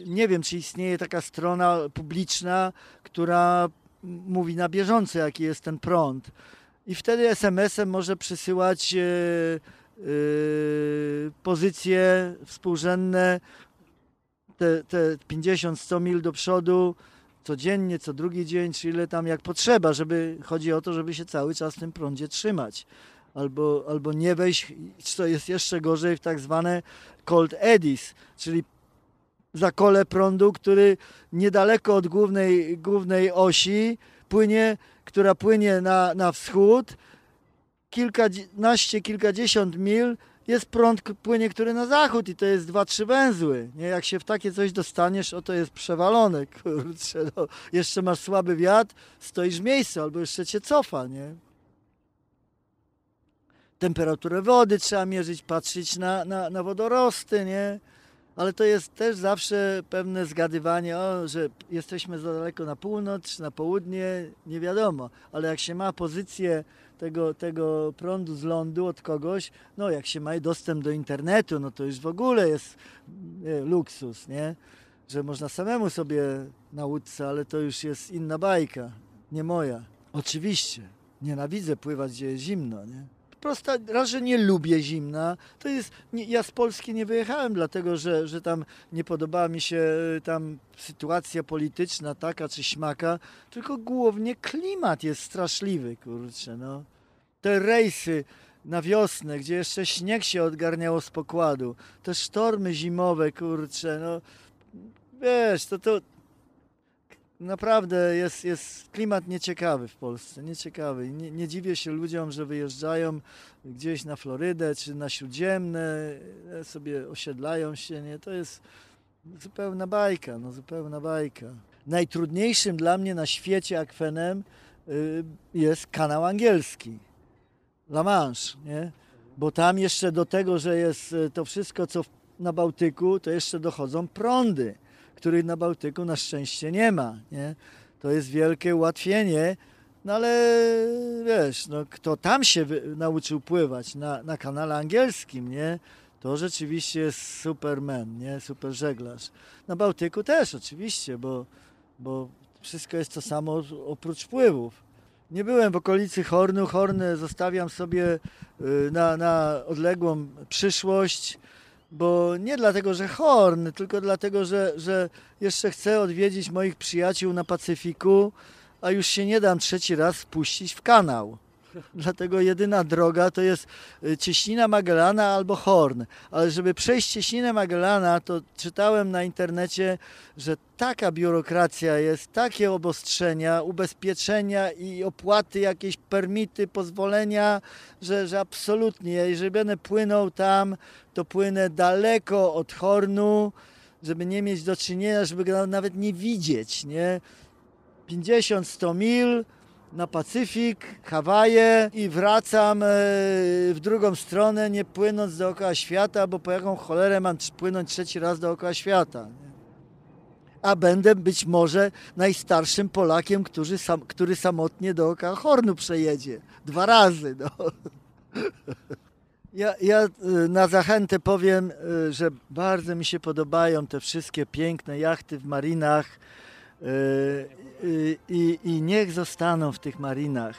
Nie wiem, czy istnieje taka strona publiczna, która mówi na bieżąco, jaki jest ten prąd. I wtedy SMS-em może przysyłać pozycje współrzędne, te, te 50-100 mil do przodu, codziennie, co drugi dzień, czy ile tam jak potrzeba, żeby chodzi o to, żeby się cały czas w tym prądzie trzymać. albo, albo nie wejść, co jest jeszcze gorzej, w tak zwane cold eddies, czyli zakole prądu, który niedaleko od głównej, głównej osi płynie, która płynie na, na wschód, kilkanaście, kilkadziesiąt mil jest prąd płynie, który na zachód i to jest dwa, trzy węzły. Nie? Jak się w takie coś dostaniesz, oto jest przewalone, *laughs* kurczę, no. Jeszcze masz słaby wiatr, stoisz w miejscu albo jeszcze cię cofa, nie? Temperaturę wody trzeba mierzyć, patrzeć na, na, na wodorosty, nie? ale to jest też zawsze pewne zgadywanie, o, że jesteśmy za daleko na północ, na południe, nie wiadomo, ale jak się ma pozycję tego, tego prądu z lądu od kogoś, no jak się ma dostęp do internetu, no to już w ogóle jest nie, luksus, nie? Że można samemu sobie na łódce, ale to już jest inna bajka, nie moja. Oczywiście, nienawidzę pływać, gdzie jest zimno, nie? prosta, raz, że nie lubię zimna, to jest, nie, ja z Polski nie wyjechałem dlatego, że, że tam nie podobała mi się y, tam sytuacja polityczna taka czy śmaka, tylko głównie klimat jest straszliwy, kurczę, no. Te rejsy na wiosnę, gdzie jeszcze śnieg się odgarniało z pokładu, te sztormy zimowe, kurczę, no. Wiesz, to, to, naprawdę jest, jest klimat nieciekawy w Polsce, nieciekawy. Nie, nie dziwię się ludziom, że wyjeżdżają gdzieś na Florydę czy na Śródziemne, e, sobie osiedlają się, nie? To jest zupełna bajka, no zupełna bajka. Najtrudniejszym dla mnie na świecie akwenem y, jest kanał angielski, La Manche, nie? Bo tam jeszcze do tego, że jest y, to wszystko, co na Bałtyku, to jeszcze dochodzą prądy których na Bałtyku na szczęście nie ma. Nie? To jest wielkie ułatwienie, no ale wiesz, no, kto tam się nauczył pływać na, na kanale angielskim, nie? to rzeczywiście jest superman, nie? super żeglarz. Na Bałtyku też oczywiście, bo, bo wszystko jest to samo oprócz pływów. Nie byłem w okolicy Hornu. Horny zostawiam sobie y, na, na odległą przyszłość bo nie dlatego, że Horn, tylko dlatego, że, że jeszcze chcę odwiedzić moich przyjaciół na Pacyfiku, a już się nie dam trzeci raz wpuścić w kanał. Dlatego jedyna droga to jest y, Cieśnina Magellana albo Horn. Ale żeby przejść Cieśninę Magellana, to czytałem na internecie, że taka biurokracja jest, takie obostrzenia, ubezpieczenia i opłaty, jakieś permity, pozwolenia, że, że absolutnie, jeżeli będę płynął tam, to płynę daleko od Hornu, żeby nie mieć do czynienia, żeby nawet nie widzieć, nie? 50-100 mil, na Pacyfik, Hawaje i wracam e, w drugą stronę, nie płynąc dookoła świata, bo po jaką cholerę mam płynąć trzeci raz dookoła świata. A będę być może najstarszym Polakiem, który, sam, który samotnie dookoła Hornu przejedzie. Dwa razy. No. Ja, ja e, na zachętę powiem, e, że bardzo mi się podobają te wszystkie piękne jachty w marinach i, i niech zostaną w tych marinach,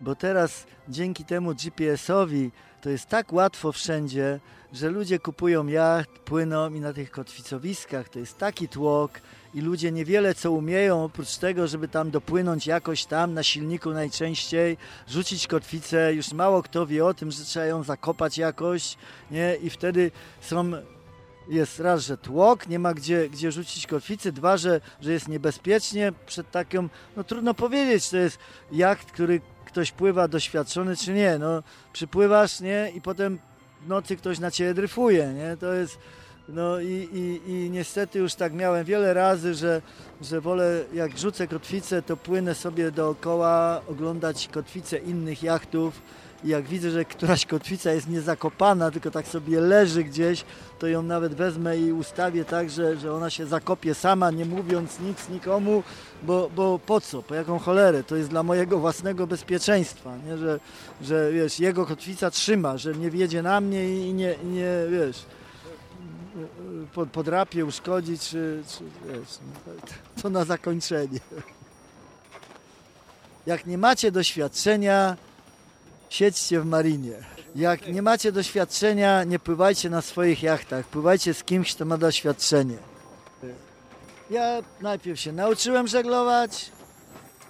bo teraz dzięki temu GPS-owi to jest tak łatwo wszędzie, że ludzie kupują jacht, płyną i na tych kotwicowiskach to jest taki tłok i ludzie niewiele co umieją oprócz tego, żeby tam dopłynąć jakoś tam na silniku najczęściej, rzucić kotwicę, już mało kto wie o tym, że trzeba ją zakopać jakoś, nie? I wtedy są jest raz, że tłok, nie ma gdzie, gdzie rzucić kotwicy, dwa, że, że jest niebezpiecznie przed taką, no trudno powiedzieć, to jest jacht, który ktoś pływa doświadczony czy nie, no przypływasz, nie, i potem w nocy ktoś na ciebie dryfuje, nie, to jest, no i, i, i niestety już tak miałem wiele razy, że, że wolę, jak rzucę kotwicę, to płynę sobie dookoła, oglądać kotwice innych jachtów, i jak widzę, że któraś kotwica jest niezakopana, tylko tak sobie leży gdzieś, to ją nawet wezmę i ustawię tak, że, że ona się zakopie sama, nie mówiąc nic nikomu, bo, bo po co, po jaką cholerę, to jest dla mojego własnego bezpieczeństwa, nie? Że, że wiesz, jego kotwica trzyma, że nie wjedzie na mnie i nie, nie wiesz, podrapie, uszkodzi, czy, czy wiesz, no, to na zakończenie. Jak nie macie doświadczenia, siedźcie w marinie. Jak nie macie doświadczenia, nie pływajcie na swoich jachtach. Pływajcie z kimś, kto ma doświadczenie. Ja najpierw się nauczyłem żeglować,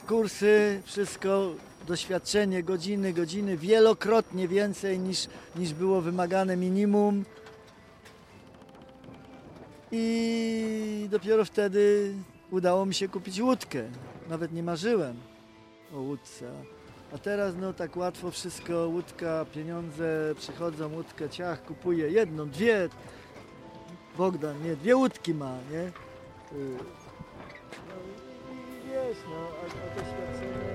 kursy, wszystko. doświadczenie, godziny, godziny, wielokrotnie więcej niż, niż było wymagane minimum. I dopiero wtedy udało mi się kupić łódkę. Nawet nie marzyłem o łódce. A teraz no tak łatwo wszystko, łódka, pieniądze przychodzą, łódkę, ciach, kupuję jedną, dwie. Bogdan, nie, dwie łódki ma, nie? Y, No i wiesz, no, a, a doświadczenie